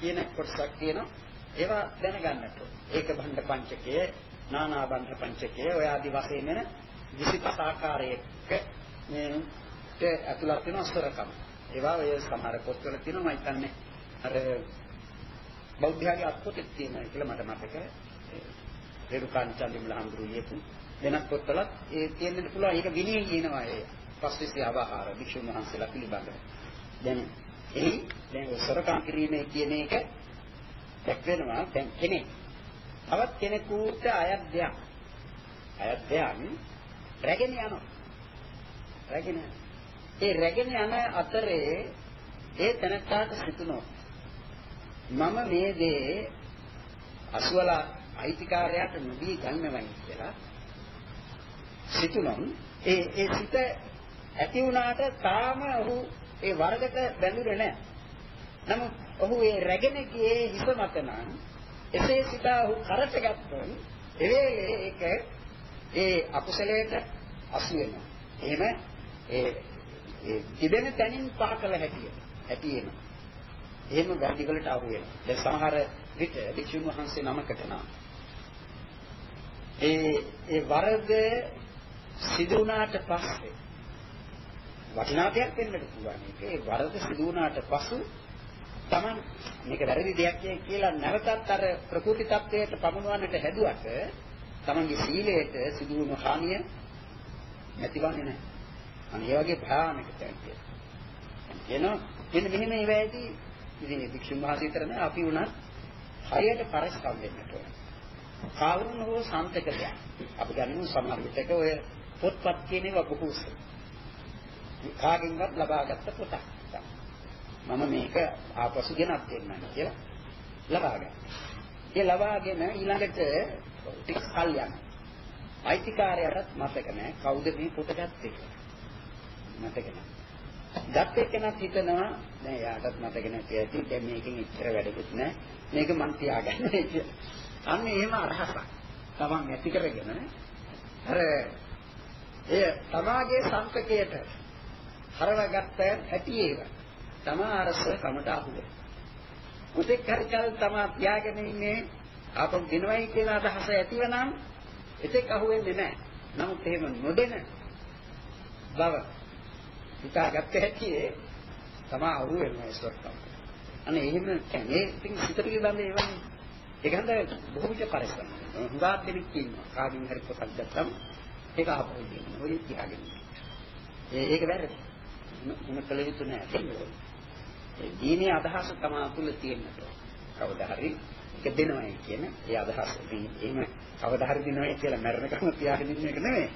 [SPEAKER 2] කියන කොටසක් තියෙනවා. ඒවා දැනගන්නට. ඒක භණ්ඩ පංචකය, නානා භණ්ඩ පංචකය, ඔය ආදි වශයෙන් වෙන 25 ආකාරයක මේ ඇතුළත් වෙන අස්තරකම්. ඒවා ඔය සමහර පොත්වල තියෙනවා මම හිතන්නේ අර බෞද්ධයාගේ අත්පොතේ තියෙනවා කියලා මට මතකයි. රේරුකාන් චන්දිමල හඳුරු ලියපු වෙනත් පොත්වලත් ඒ තියෙන්නත් පුළුවන් ඒක විනය කියනවා ඒ පස්විසි අවහාර වික්ෂුන් වහන්සේලා පිළිබඳව. දැන් එහි දැන් සොරකම් කිරීමේ කියන එක එක් වෙනවා දැන් කෙනෙක් තවත් කෙනෙකුට අයත් දෙයක්. අයත් දෙයක්. රැගෙන යනවා. රැගෙන ඒ රැගෙන යන අතරේ ඒ තනත්තාට සිතුනොත් මම මේ දේ අසුවලා අයිතිකාරයාට නොදී ගන්නවයි කියලා සිතුනොත් ඒ ඒ සිත ඇති වුණාට තාම ඔහු ඒ වරදට බැඳුනේ නැහැ. නමුත් ඔහු ඒ රැගෙන ගියේ හිස මත නම් එසේ සිත ඔහු කරට ගත්තොත් ඒ ඒක ඒ අකුසලයට අසු වෙනවා. එහෙම ඒ ඒ තිබෙන තැනින් පහ කළ හැකියි. ඇති වෙනවා. එහෙම වැඩි වලට අහු වෙනවා. දැන් සමහර විට වික්ෂුන් වහන්සේ නමකට නම් ඒ ඒ වරද සිදු වුණාට පස්සේ වටිනා දෙයක් වෙන්නට පුළුවන්. ඒක වරද සිදු වුණාට පසු Taman මේක වැරදි දෙයක් කියලා නැවතත් අර ප්‍රකෘති tattweට පමුණවන්නට හැදුවට Tamanගේ සීලයට සිදු වුණු හානිය නැතිවන්නේ නැහැ. අනේ වගේ භයානක තැනක්. එනවා මෙන්න මෙහෙම ඒවැදී ඉතින් වික්ෂුන් වහන්සේ විතර නෑ අපි උනත් හරියට පරිස්සම් වෙන්නට ඕන. කවුරුන් හෝ සම්තකයක්. අපි ගන්න සමහර විටක ඔය පොත්පත් කියන ඒවා බොහෝස. කාගෙන්වත් ලබාගත්ත පොතක්. මම මේක ආපසු ගෙනත් දෙන්නම් කියලා ලබා ගන්න. ඒ ලබාගෙන ඊළඟට ටික කල් යනවා. අයිතිකාරයටත් මතක නැහැ කවුද මේ පොත ගත්තේ කියලා. මතක නැහැ. ගත් එක්කනත් හිතනවා නෑ යාටත් මතක නැති ඇති දැන් මේකෙන් ඉච්චර වැඩකුත් නෑ මේක මන් තියාගන්න කියලා. අන්න එහෙම අරහසක්. තමන් ඇති කරගෙන අර එය තමාගේ සංකකයට හරවගත්ත හැටි ඒක. තමා අරස කමට අහුවේ. උදෙක් හරි කල තමා තියාගෙන ඉන්නේ ආපහු දිනවයි කියන අදහස ඇතිව නම් එතෙක් අහුවෙන්නේ නැහැ. නමුත් එහෙම නොදෙන බව හිතාගත්ත හැටි තමා අහුවෙන්නේ ඉස්සරහට. අනේ එහෙම කියන්නේ ඉතින් සිත පිළිබඳ ඒවනේ ඒක හන්ද බොහෝ විට පරිස්සම්. හුඟා දෙනෙක් ඉන්නවා. කාගෙන් හරි පොතක් ගත්තම ඒක ආපහු දෙන්න. ඔය තියාගෙන. ඒක වැරදි. මොන කළ යුතු නැහැ. ඒ දීනේ අදහස තමයි තුල තියෙන්නට. කවදා හරි ඒක දෙනවයි කියන ඒ අදහස. ඉතින් එහෙම කවදා හරි දෙනවයි කියලා මරණකම තියාගෙන ඉන්න එක නෙමෙයි.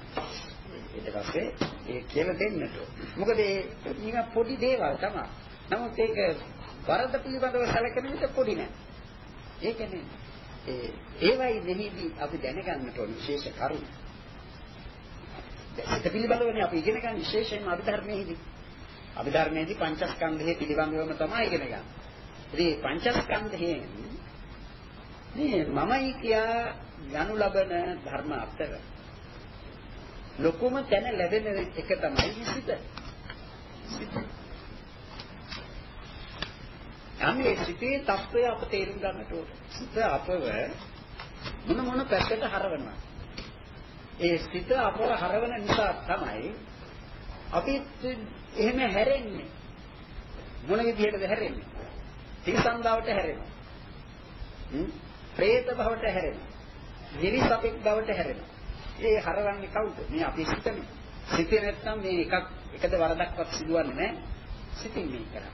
[SPEAKER 2] ඊට පස්සේ ඒ කියලා දෙන්නට. මොකද ඒ නිකන් පොඩි දේවල් තමයි. නමුත් ඒක වරද පිළිබඳව සැලකෙන විට පොඩි නෑ. ඒකනේ ඒ ඒවයි මෙහිදී අපි දැනගන්නට ඕන විශේෂ කරුණු. ඒක පිළිබඳවනේ අපි ඉගෙන ගන්න විශේෂයෙන්ම අභිධර්මයේදී. අභිධර්මයේදී පංචස්කන්ධයේ පිළිබඳවම තමයි ඉගෙන ගන්න. ඉතින් පංචස්කන්ධයෙන් මේ මමයි කියා යනු ලබන ධර්ම අතර ලොකුම තැන ලැබෙන එක තමයි සිත. යන්නේ සිතේ తත්වය අප තේරුම් ගන්නට ඕන. සිත අපව මොන මොන පැත්තට හරවනවා. ඒ සිත අපව හරවන නිසා තමයි අපි එහෙම හැරෙන්නේ මොන විදිහටද හැරෙන්නේ? තිරිසන් බවට හැරෙනවා. හ්ම්? പ്രേත බවට හැරෙනවා. නිරිසපෙක් බවට හැරෙනවා. ඒ හරවන්නේ කවුද? මේ අපි සිතනේ. සිතේ නැත්නම් මේ එකක් එකද වරදක්වත් සිදුවන්නේ නැහැ. සිතින් මේ කරන්නේ.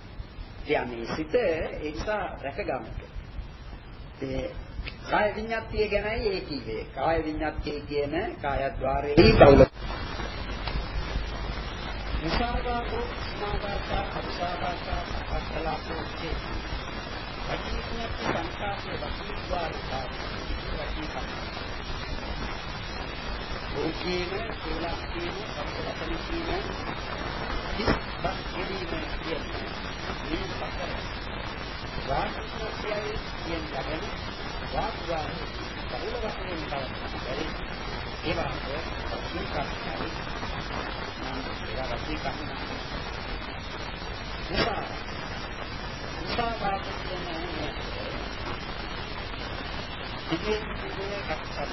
[SPEAKER 2] එයා මේ සිත ඒ නිසා රැකගන්නට. ඒ කාය විඤ්ඤාතිය ගැනයි ඒ කිව්වේ. කාය විඤ්ඤාතිය කියන කායද්්වාරයේ බෞල. විසාරකාකෝ සමාදාතා අபிසාරකාතා අත්තලාපෝ චේ. අචිනිඥාති සංකාපේ වකීද්වාරතා වකී ඕකේන කියලා කියන සම්පූර්ණ කියන කිස්බක් කිරීම කියන්නේ මේ සතර වාක්‍යයයි කියන ලබන වාක්‍යය බහුල වශයෙන් බලන්න බැරි ඒ වාක්‍ය සම්පූර්ණයි නම් ඒවා රැකී ගන්න නිසා නිසා වාක්‍ය කියන්නේ ඉතින් ඉතින් කප්පන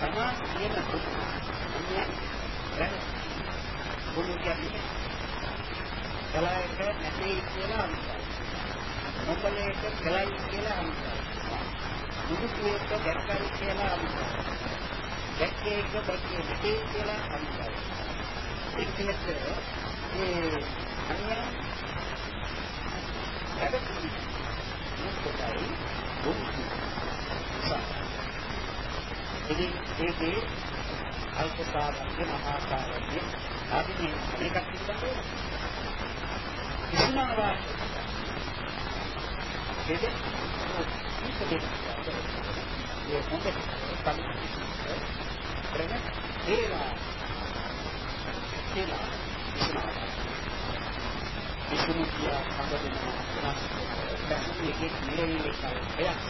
[SPEAKER 2] තමා කියන පුදුමය දැන් බුදු කියන්නේ කලයක නැති කියලා අනුසාරයි. මොකලයක කලයි කියලා අනුසාරයි. බුදු කියේක දැක්කයි කියලා අනුසාරයි. දැක්කේක දැක්කේ නැති කියලා අනුසාරයි. ඒකෙත් ඒ අනියම් හැබැයි මොකටයි බුදු ඉතින් ඒකේ අල්පකාරණ්‍ය මහාකාරණ්‍ය ආදී මේකක් තිබුණා කිසිමවා දෙද ඉතින් ඒ මොකද තමයි කරන්නේ ඒවා කියලා. කිසිමවා විසුමුතිය සම්බන්ධන වෙනස් එකක් නෙවෙයි ඒක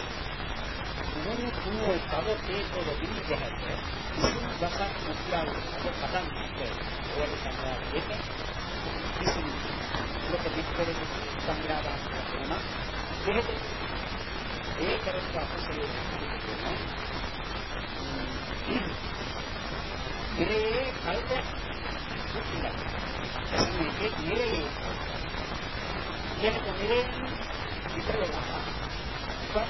[SPEAKER 2] මොන කුණේ තව තේකව දිවිගහට දසක් මුත්‍යාව පටන් ගන්න ඕන සංග්‍රහ එක කිසිම ලෝක විස්තරේ සංග්‍රහ කරනවා එහෙත් ඒ කරත් අපසලේ ඉරේ කල්ප සුඛිලා මේකේ නිරේ එහෙත් නිරේ විතර වෙනවා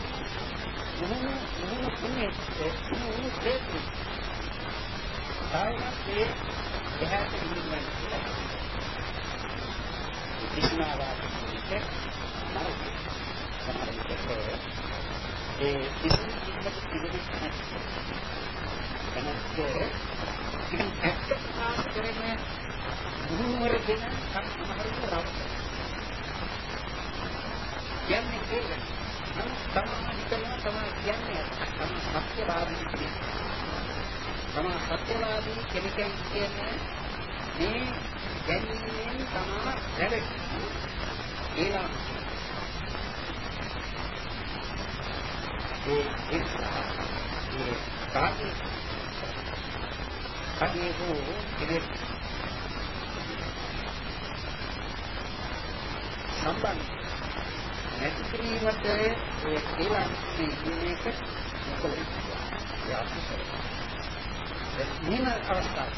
[SPEAKER 2] මුහුණු මුහුණු කුන්නේ මුහුණු ප්‍රේතු සායනයේ එහාට ඉන්නේ විශ්නාවාදයේ මරක සමහරවිට ඒ ඉස්සින්නක පිළිවෙත් නැහැ ඉතින් ඇත්තටම කරන්නේ මුහුණු වල දෙන සමහරවිට රාව කියන්නේ ඒක තමා හිතනවා තමා කියන්නේ තමා සත්‍යවාදී කියන්නේ. තමා සත්‍යවාදී කෙනෙක් කියන්නේ මේ ගැනීමෙන් තමා රැවෙන්නේ. ඒලා ඒ එක්සා ඒ කාටි කාටි හෝ කෙනෙක් සම්බන්ධ නැති කිරීමට ඒ කියලා කියන එක මොකද? මෙහෙම අවස්ථා.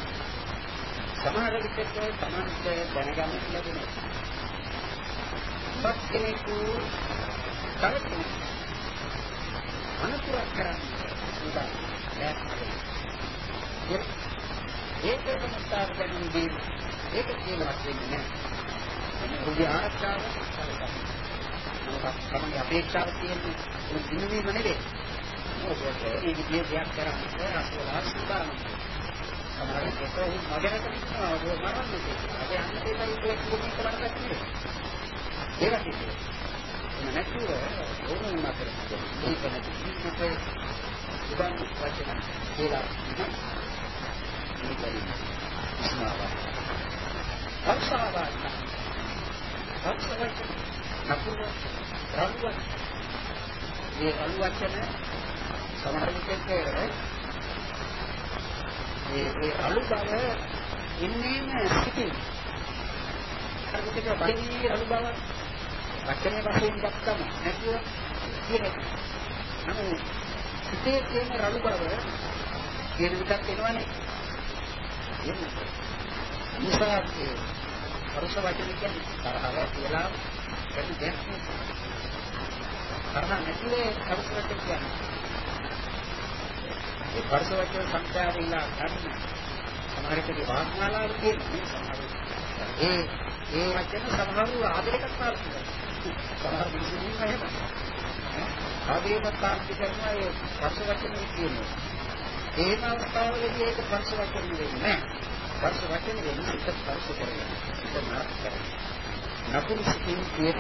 [SPEAKER 2] සමහර විටක තමන්ට දැනගන්න ලැබෙනවා. බත් කෙනෙකු තවත් අනුතරක් කරන්නේ උදා නෑ. ඒකම ස්ථාර ගැනීමදී ඒක කියලාවත් වෙන්නේ නෑ. ඔහුගේ ආරක්ෂාව සලකනවා. මොකක් තමයි අපේක්ෂාව තියෙන්නේ ඒ දිනුවීම නෙවෙයි මොකද ඒ විදිහේ දෙයක් කරන්නේ අසෝලා සුදානම් සමහරවිට ඒක උන් මගරට ඉන්නවා ඔබ මරන්නේ අපි අන්නේ ඒකයි ඒක කිව්ව කරකට නෙවෙයි ඒක කිව්වේ නැතුව ඕනම මාතර මේක නැති ජීවිතේ උදන් වචන කියලා මේකයි ඉස්මාවා අක්ෂාවා අක්ෂාවා නපුර රළුවක් මේ රළු වචන සමහර විටක මේ මේ රළු බව ඉන්නේම සිටින් අර විටක බඩේ රළු බව වචනේ වශයෙන් ගත්තම නැතුව කියන්නේ නමුත් සිටේ තියෙන රළු බව කියන විදිහට එනවනේ එන්නේ නිසා පරුෂ වචන කියන්නේ තරහව කියලා එන්න දෙයක් තරහ නැතිනේ පරුෂ වචන කියන්නේ ඒ පරුෂ වචන සංස්කාරිලා ගන්න සමහරකදී වාග්මාලාව කියන්නේ සමහර ඒ ඒ වචන සමහරව ආදරයකට පාවිච්චි කරනවා සමහර මිනිස්සු එහෙම ආදරයකට පාවිච්චි කරනවා ඒ පරුෂ වචන කියන්නේ එහෙම අවස්ථාවලදී ඒක පරුෂ වචන වෙන්නේ නැහැ. ස්පර්ශ වචන වෙන්නේ එක ස්පර්ශ කරගෙන. ඒක නරක කරගෙන. නපුරු සිතින් කියන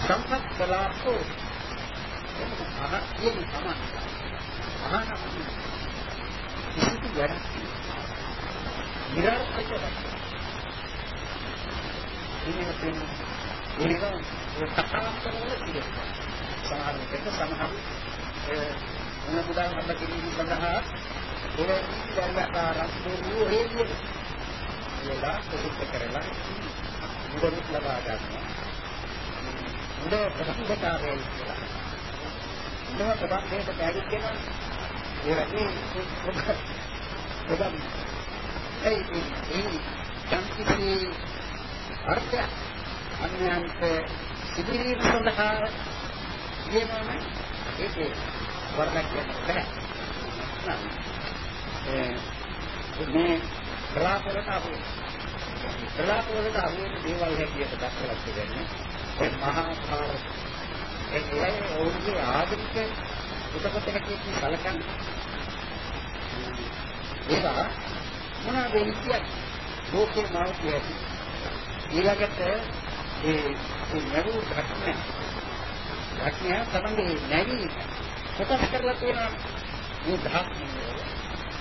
[SPEAKER 2] සම්පත් කලාපෝ අහ කියන තමයි අහන කිසිදු වැඩක් නිරර්ථක ඉන්නේ තියෙන ඒක කතාවක් කරලා තියෙනවා සමහර විට සමහර මොන බුදා මත කිරීම සඳහා ඒ දැල්ලාකාරක් දුරු හේතුව කියලා ප්‍රතික්ෂේප කරලා මුදල් ලබා ගන්නවා. මුදල් ප්‍රතික්ෂේපයෙන් කියලා. මුදල් ප්‍රතික්ෂේපයට බැරි කෙනා ඒ වගේ ඔබ ඒ ඒ සංකීර්ණ අර්ථය අන්‍යයන්ට සිදුවීම සඳහා කියනවනේ. ඒකේ වර්ණයක් වෙන්න බෑ. මේ කලාපවලට අපි කලාපවලට අපි දේවල් හැටියට දක්වලා තිබෙන්නේ ඒ මහා භාරත ඒ කියන්නේ ඔවුන්ගේ ආධුනික උපකත හැටියට සැලකන්නේ ඒවා මොනවද කියන්නේ? ලෝකේ මාවතිය ඇති ඊළඟට ඒ ඒ නරු ධර්මය ධර්මය තමයි නැවි කොටස් කරලා තියෙනවා. මේ දහස්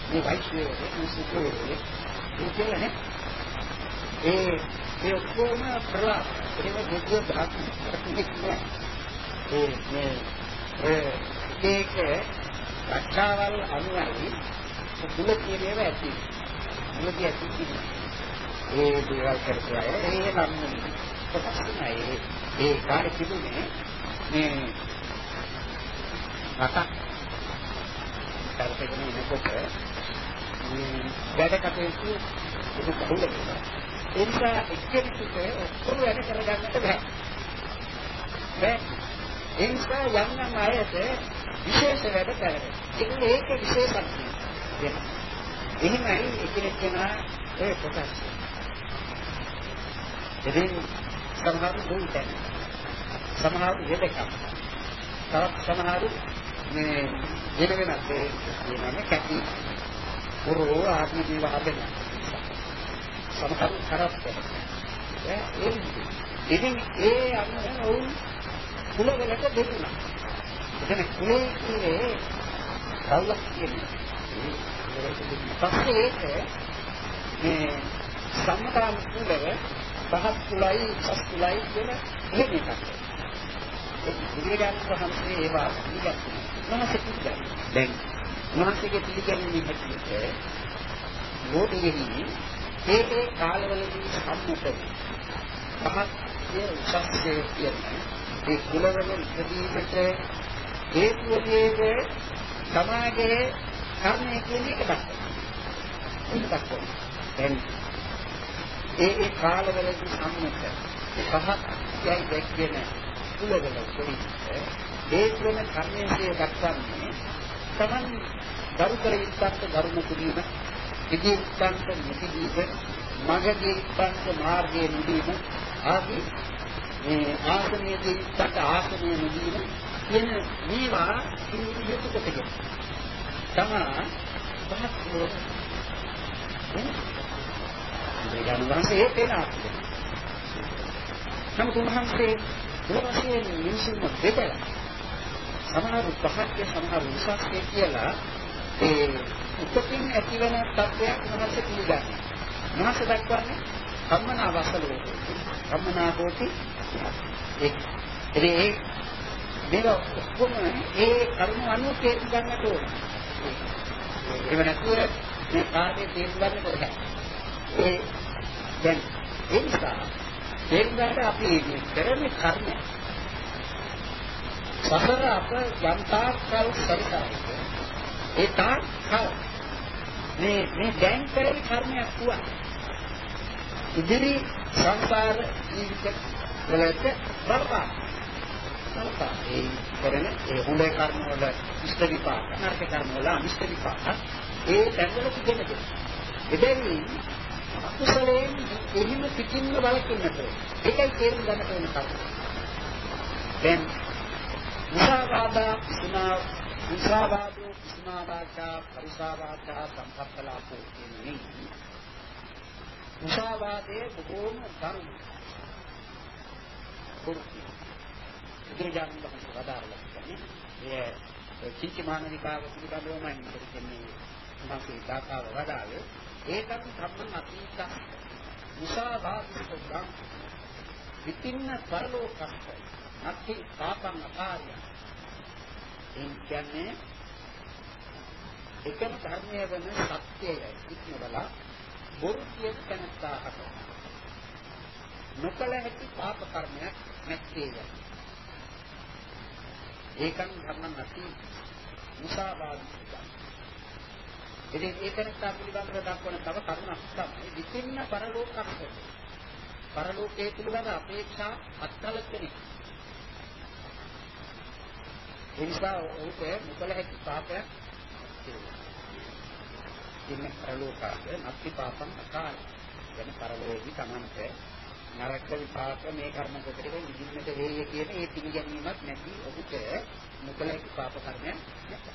[SPEAKER 2] මේ වෛශ්‍ය මේ සුඛෝ මේ කියන්නේ ඒ ඒ ඔක්කොම ප්‍රලා ඒක දෙක දහස් ඒ මේ ඒ ඒක රක්ෂාවල් අනුවයි දුල කියනේව ඇති. දුලදී ඇති ඒ දේවල් කරලා ඒ නම් කොටස් නෑ ඒ. කාර්ය තිබුණේ මේ රටක් කරපෙන්න ඉන්නකොට මේ වැඩ කටයුතු ඒක බහුල වෙනවා. ඒ නිසා එක්කෙනෙකුට ඔක්කොම වැඩ කරගන්නට බෑ. බෑ. ඒ නිසා යම් යම් අයට විශේෂ වැඩ කරගන්න. ඒක ඒක විශේෂක් එහෙමයි එකිනෙක කෙනා ඒ කොටස්. ඉතින් සමහර දුන්ට සමහර යෙදකම් තවත් සමහරු මේ වෙන වෙනත් ඒ කියනනේ කැටි පුරෝ ආදී දේවල් හදන්න. සමහර කරත් ඒ ඉතින් ඒ අන්න ඔවුන් කුලවලට දෙතුණා. එතන කුලේ කියන්නේ කවුලක් කියන්නේ. පස්සේ ඒක මේ සම්මතන කුලව පහත් කුලයි පස් කුලයි කියන එහෙම එකක්. බුදුරජාණන් වහන්සේ ඒවා පිළිගත්තා. උන්වහන්සේ පිළිගත්තා. දැන් උන්වහන්සේගේ පිළිගැනීමේ හැටියට ලෝකෙහි ඒ ඒ කාලවලදී සම්මුත මහත්ය උසස්සේ කියන්නේ ඒ කුලවල ඉදීමට හේතු වේගේ සමාජයේ කර්මය කියන එක දක්වනවා. ඒක දක්වනවා. දැන් ඒ ඒ කාලවලදී සම්මුත පහක් යයි දැක්කේ නැහැ. කුලවල පොඩි දේශන කර්මයේ දක්වන්නේ තමන් දරු කර ඉස්සන්ත ධර්ම කුලීම ඉදිරිස්සන්ත නිතිදීම මගදී ඉස්සන්ත මාර්ගයේ නිදීම ආදී මේ ආසනයේදී ඉස්සන්ත ආසනයේ නිදීම කියන මේවා ඉදිරියට කොටගෙන තමා පහත් වූ බුදුරජාණන් වහන්සේ ඒ පේනවා නමුත් උන්වහන්සේ ඒ වශයෙන් මිනිසුන්ව බෙදලා සමහර පහක්ය සමහර විශ්වාසය කියලා ඒ උපතින් ඇතිවන තත්ත්වයක් මනස පිළිගන්න. මනස දක්වන්නේ කම්මනා වසලෝ. කම්මනා හෝති ඒ ඒ මේක ඔක්කොම ඒ කරුණ අනුව තේරුම් ගන්නට ඕන. එහෙම නැතුව මේ කාර්යය තේරුම් ගන්නට බැහැ. ඒ දැන් ඒ නිසා ඒකට අපි කරන කර්ම සසර අප යන්තාකල් සරිසරයි ඒ තාක් මේ මේ දැන් කරේ කර්මයක් වුණා. ඉදිරි සංසාර ජීවිත වලට බලපාන. බලපාන. ඒ කරන ඒ හොඳ කර්ම වල ඉෂ්ට විපාක, නරක කර්ම වල අනිෂ්ට විපාක ඒ තැන්වල තිබෙනවා. එබැවින් අකුසලයෙන් එහිම පිටින්ම බලකින්නට. ඒකයි තේරුම් ගන්නට වෙන කරුණ. දැන් මුසාවාදා සුනා මුසාවාදෝ සුනාවාචා පරිසාවාචා සම්පත්තලාපෝ කියන්නේ මුසාවාදයේ බොහෝම ධර්ම කුරුති බුදුරජාණන් වහන්සේ වදාරලා කියන්නේ ඒ කිංචි මානවිකාව පිළිබඳවම කියන්නේ. උන්වහන්සේ දාතාව වදාළේ. ඒකත් ධම්මං අතීත මුසාවාදිත ධම් විතින්න පරලෝකස්ස නැති පාපං අකාර්ය ඒ කියන්නේ එකම ධර්මය වෙන සත්‍යයයි. ඉක්මවලා බොරු කියන තැනට නොකල හැකි පාප කර්මයක් නැත්තේය ඒකන් ධර්මං අතීත මුසාවාදිත ඉතින් ඒකෙනත් පිළිබඳව දක්වන තව කරුණක් තමයි විචින්න පරලෝකස්ස. පරලෝකයේ පිළිබඳ අපේක්ෂා අත්කල කෙනෙක්. ඒ නිසා ඔහුට මුකල හැකි පාපයක් තියෙනවා. ඉන්න පරලෝකයේ නැති පාපම් අකාල. යන පරලෝකී තමන්ට නරක විපාක මේ කර්ම කොටට විදින්නට වේය කියන ඒ පිළිගැනීමක් නැති ඔහුට මුකල හැකි පාප කර්මයක් නැහැ.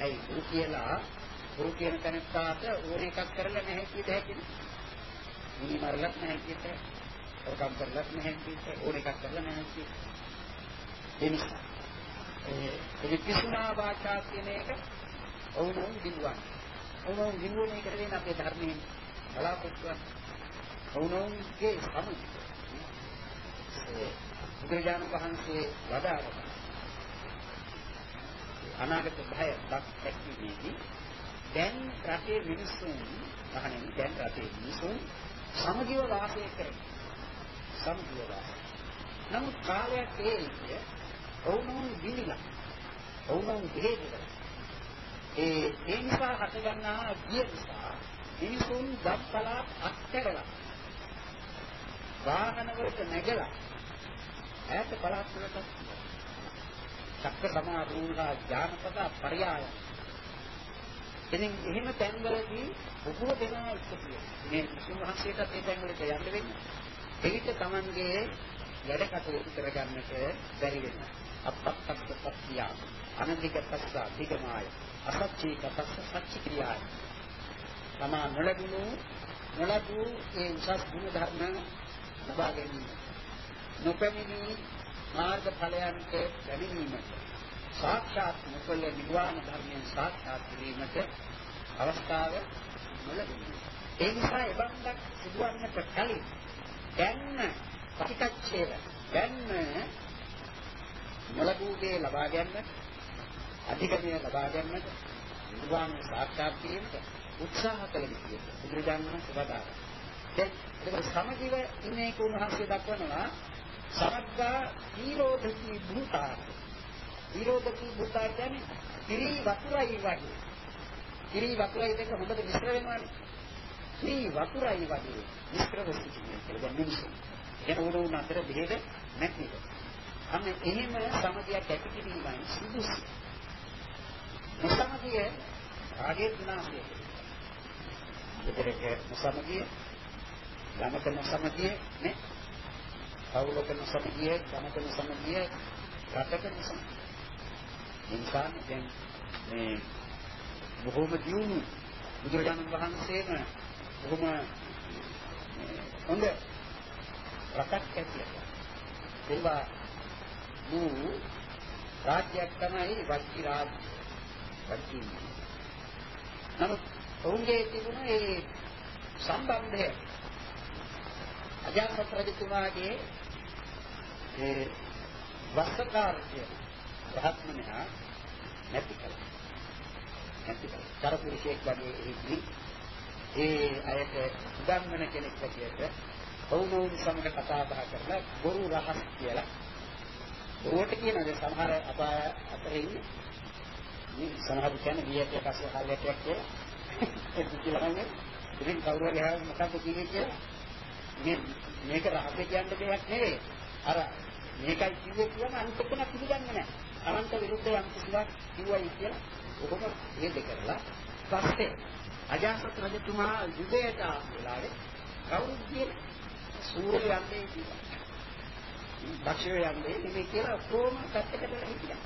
[SPEAKER 2] ඇයි උ කියලා ගුරු කියන තැනට ඕන එකක් කරලා නැහැ කීත හැකිද? මිනි මරලත් නැහැ කීත. ඔකම් කරලත් නැහැ කීත. ඕන එකක් කරලා නැහැ කීත. ඒ නිසා ඒ කිසිනා වාචා කියන එක ඔවුන් දිනුවා. ඔවුන් දිනුවනේ කරගෙන අපේ ධර්මයෙන් බලාපොරොත්තු වෙනවා. ඔවුන්ගේ සමු බුදුරජාණන් වහන්සේ වදාළා අනාගත භය දක් දැක්වීමේදී දැන් රටේ මිනිස්සුන් අහන්නේ දැන් රටේ මිනිස්සුන් සමගිව වාසය කරනවා. සමගිව වාසය. නමුත් කාලයක් ඒ ඔවුන් විඳිලා ඔවුන් දෙහෙදලා ඒ ඒ නිසා හට ගන්නා ගිය නිසා මිනිසුන් දම්පලා අත්හැරලා වාහන වලට නැගලා ඈත පළාත්වලට චක්‍ර සමාධූලා ජානපද පරයාය ඉතින් එහෙම තැන්වලදී බොහෝ දෙනා එකතු මේ සිංහහන්සේටත් ඒ තැන්වලට යන්න වෙන්නේ. එවිට Tamanගේ වැඩ කටයුතු කරගන්නට බැරි වෙනවා. අපත්තක්කප්පිය අනන්දිකපස්ස අධිගමාය අසච්චීකපස්ස සච්චික්‍රියාය. තමා නොලැබුණු නොලැබූ ඒ උසස් ගුණ ධර්ම ලබා ගැනීම. නොපැමිණි මාර්ග ඵලයන්ට පැමිණීමට සාක්ෂාත් නොකළ නිර්වාණ ධර්මයන් සාක්ෂාත් කිරීමට අවස්ථාව නොලැබුණා. ඒ නිසා එබන්දක් සිදුවන්නට කලින් දැන්න ප්‍රතිකච්ඡේද දැන්න නොලබුගේ ලබා ගන්නට අධිකමය ලබා ගන්නට නිර්වාණ සාක්ෂාත් කිරීමට උත්සාහ කළ යුතුයි. බුදුරජාණන් වහන්සේ වදාළා. දැන් ඒක සමගිව ඉන්නේ කුණහන්සේ දක්වනවා සමග්ගා ඊරෝධකී භූතාන විරෝධකී බුද්ධා කියන්නේ කිරි වතුරයි වගේ. කිරි වතුරයි දෙක හොඳට මිශ්‍ර වෙනවානේ. කිරි වතුරයි වගේ මිශ්‍ර වෙන්නේ කියලා මිනිස්සු. එන උරුම අතර බෙහෙද නැතිද. අන්න එහෙම සමගියක් ඇති කිරීමයි සුදුසු. මුසමගිය ආගේ විනාශය. දෙතරක මුසමගිය ගමක මුසමගිය නේ. පවුලක මුසමගිය ගමක මුසමගිය රටක මුසමගිය නිසා දැන් මේ බොහොම දියුණු බුදුරජාණන් වහන්සේම බොහොම හොඳ රටක් ඇතියට ඒවා වූ රාජ්‍යයක් තමයි වච්චි රාජ්‍ය වච්චි නමුත් ඔවුන්ගේ තිබුණ ඒ සම්බන්ධය අජාසත් රජතුමාගේ ඒ වස්සකාර්ය බ්‍රහ්මණයා නැති කළා. නැති කළා. කරපුරුෂයෙක් වගේ ඉති ඒ අයට උගන්වන කෙනෙක් හැටියට වුණෝන් සමග කතා බහ කරලා බොරු රහස් කියලා. බොරුවට කියනද සමහර අපාය අතර ඉන්නේ. මේ සමහර කියන්නේ වියත් එක අස්සේ කාලයක් කියලා. ඒක කියලානේ ඉතින් කවුරු හරි ආව මොකක්ද කියන්නේ කියලා. මේ මේක රහසේ කියන්න දෙයක් නෙවෙයි. අර මේකයි කිව්වේ කියන අනිත් එක පිළිගන්නේ නැහැ. අනන්ත විරුද්ධ යම් කිසිවක් කිව්වයි කියලා ඔහොම ඒ දෙක කරලා පස්සේ අජාසත් රජතුමා යුදයට ආවෙලාවේ කවුරුත් කියන්නේ සූර්ය යන්නේ කියලා. දක්ෂය යන්නේ නෙමෙයි කියලා කොහොම පැත්තකට හිටියා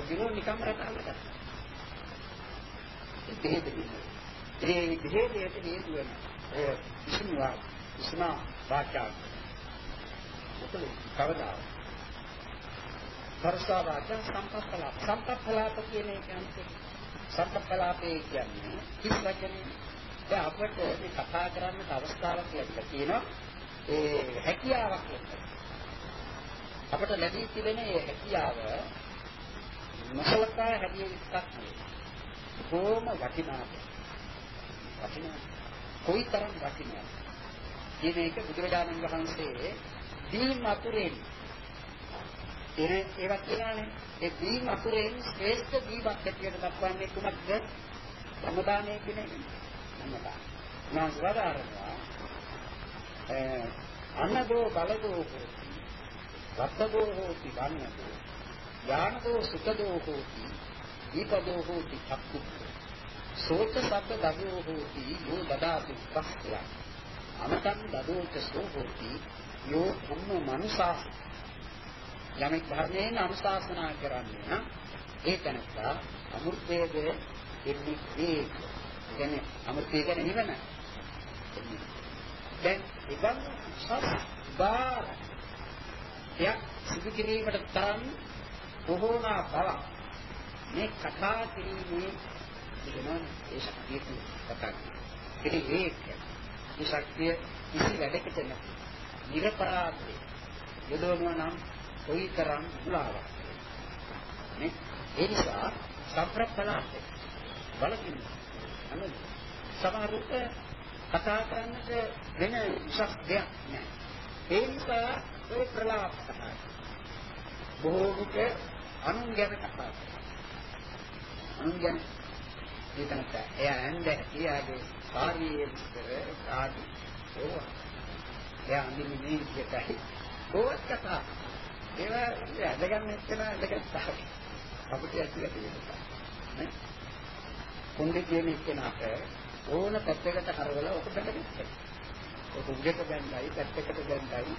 [SPEAKER 2] රජුෝ නිකම් රටාවට ඒ විදිහට හේතු වෙන ඒ විසුණුවා විසුණා වාචා මොකද කවදා වර්ෂා වාචා සම්පප්පලාප සම්පප්පලාප කියන එක කියන්නේ සම්පප්පලාපේ කියන්නේ කිස් වචනේ දැන් අපිට මේ කතා කරන්න අවස්ථාවක් ලැබිලා තියෙනවා ඒ හැකියාවක් අපිට ලැබී තිබෙන ඒ හැකියාව නොසලකා හැදිය යුක්තක් නෙවෙයි. කොහොම වටිනාද? වටිනා. කොයිතරම් වටිනාද? කියන එක බුදුරජාණන් වහන්සේ දීන් අතුරෙන් ඒ ඒවත් කියලානේ ඒ දීන් අතුරෙන් ශ්‍රේෂ්ඨ දීපක් හැටියට දක්වන්නේ කුමක්ද? සම්දානයේ කියන එක. සම්දාන. නම් වදාරනවා අන්නදෝ බලදෝ රත්තදෝ හෝති ගන්නදෝ ඥානදෝ සුඛදෝ හෝති දීපදෝ හෝති චක්කු සෝත සබ්බ දදෝ හෝති යෝ දදාති පස්සය අමතං දදෝච සෝ හෝති යෝ ධම්ම මනුසා යමෙක් ධර්මයෙන් අනුශාසනා කරන්නේ නම් ඒ තැනත්තා අමෘතයේද එන්නේ ඒ කියන්නේ අමෘතය කියන්නේ නිවන දැන් ඉබන් සස් බාර යක් සිදු කිරීමට තරම් බොහෝනා බව මේ කතා කිරීමේ තිබෙන ඒ ශක්තිය කතා ඉතින් ඒක මේ ශක්තිය කිසි වැඩකට නැහැ. නිරපරාධේ යොදවනවා නම් කොයිතරම් මුලාවක්. නේ? ඒ නිසා සම්ප්‍රප්පලාපේ බලකින් නේද? සමහරුත් කතා කරන්නට වෙන විශේෂ දෙයක් නැහැ. ඒ නිසා ඒ ප්‍රලාප තමයි. බොහෝ විට අනුන් ගැන කතා කරනවා. අනුන් ගැන හිතනක එයා ඇඳ එයාගේ කාර්යයේ විස්තර ආදී ඕවා. එයා අඳින්නේ මේ විදිහටයි. ඕවත් කතා. ඒවා ඇඳගන්න එක්කන ඇඳගත්තා. අපිට ඇතුළට තියෙනවා. නේ? කොණ්ඩේ කියන එක්කනට ඕන පැත්තකට හරවලා ඔක බඳගත්තා. ඔක උඩට බැඳයි පැත්තකට බැඳයි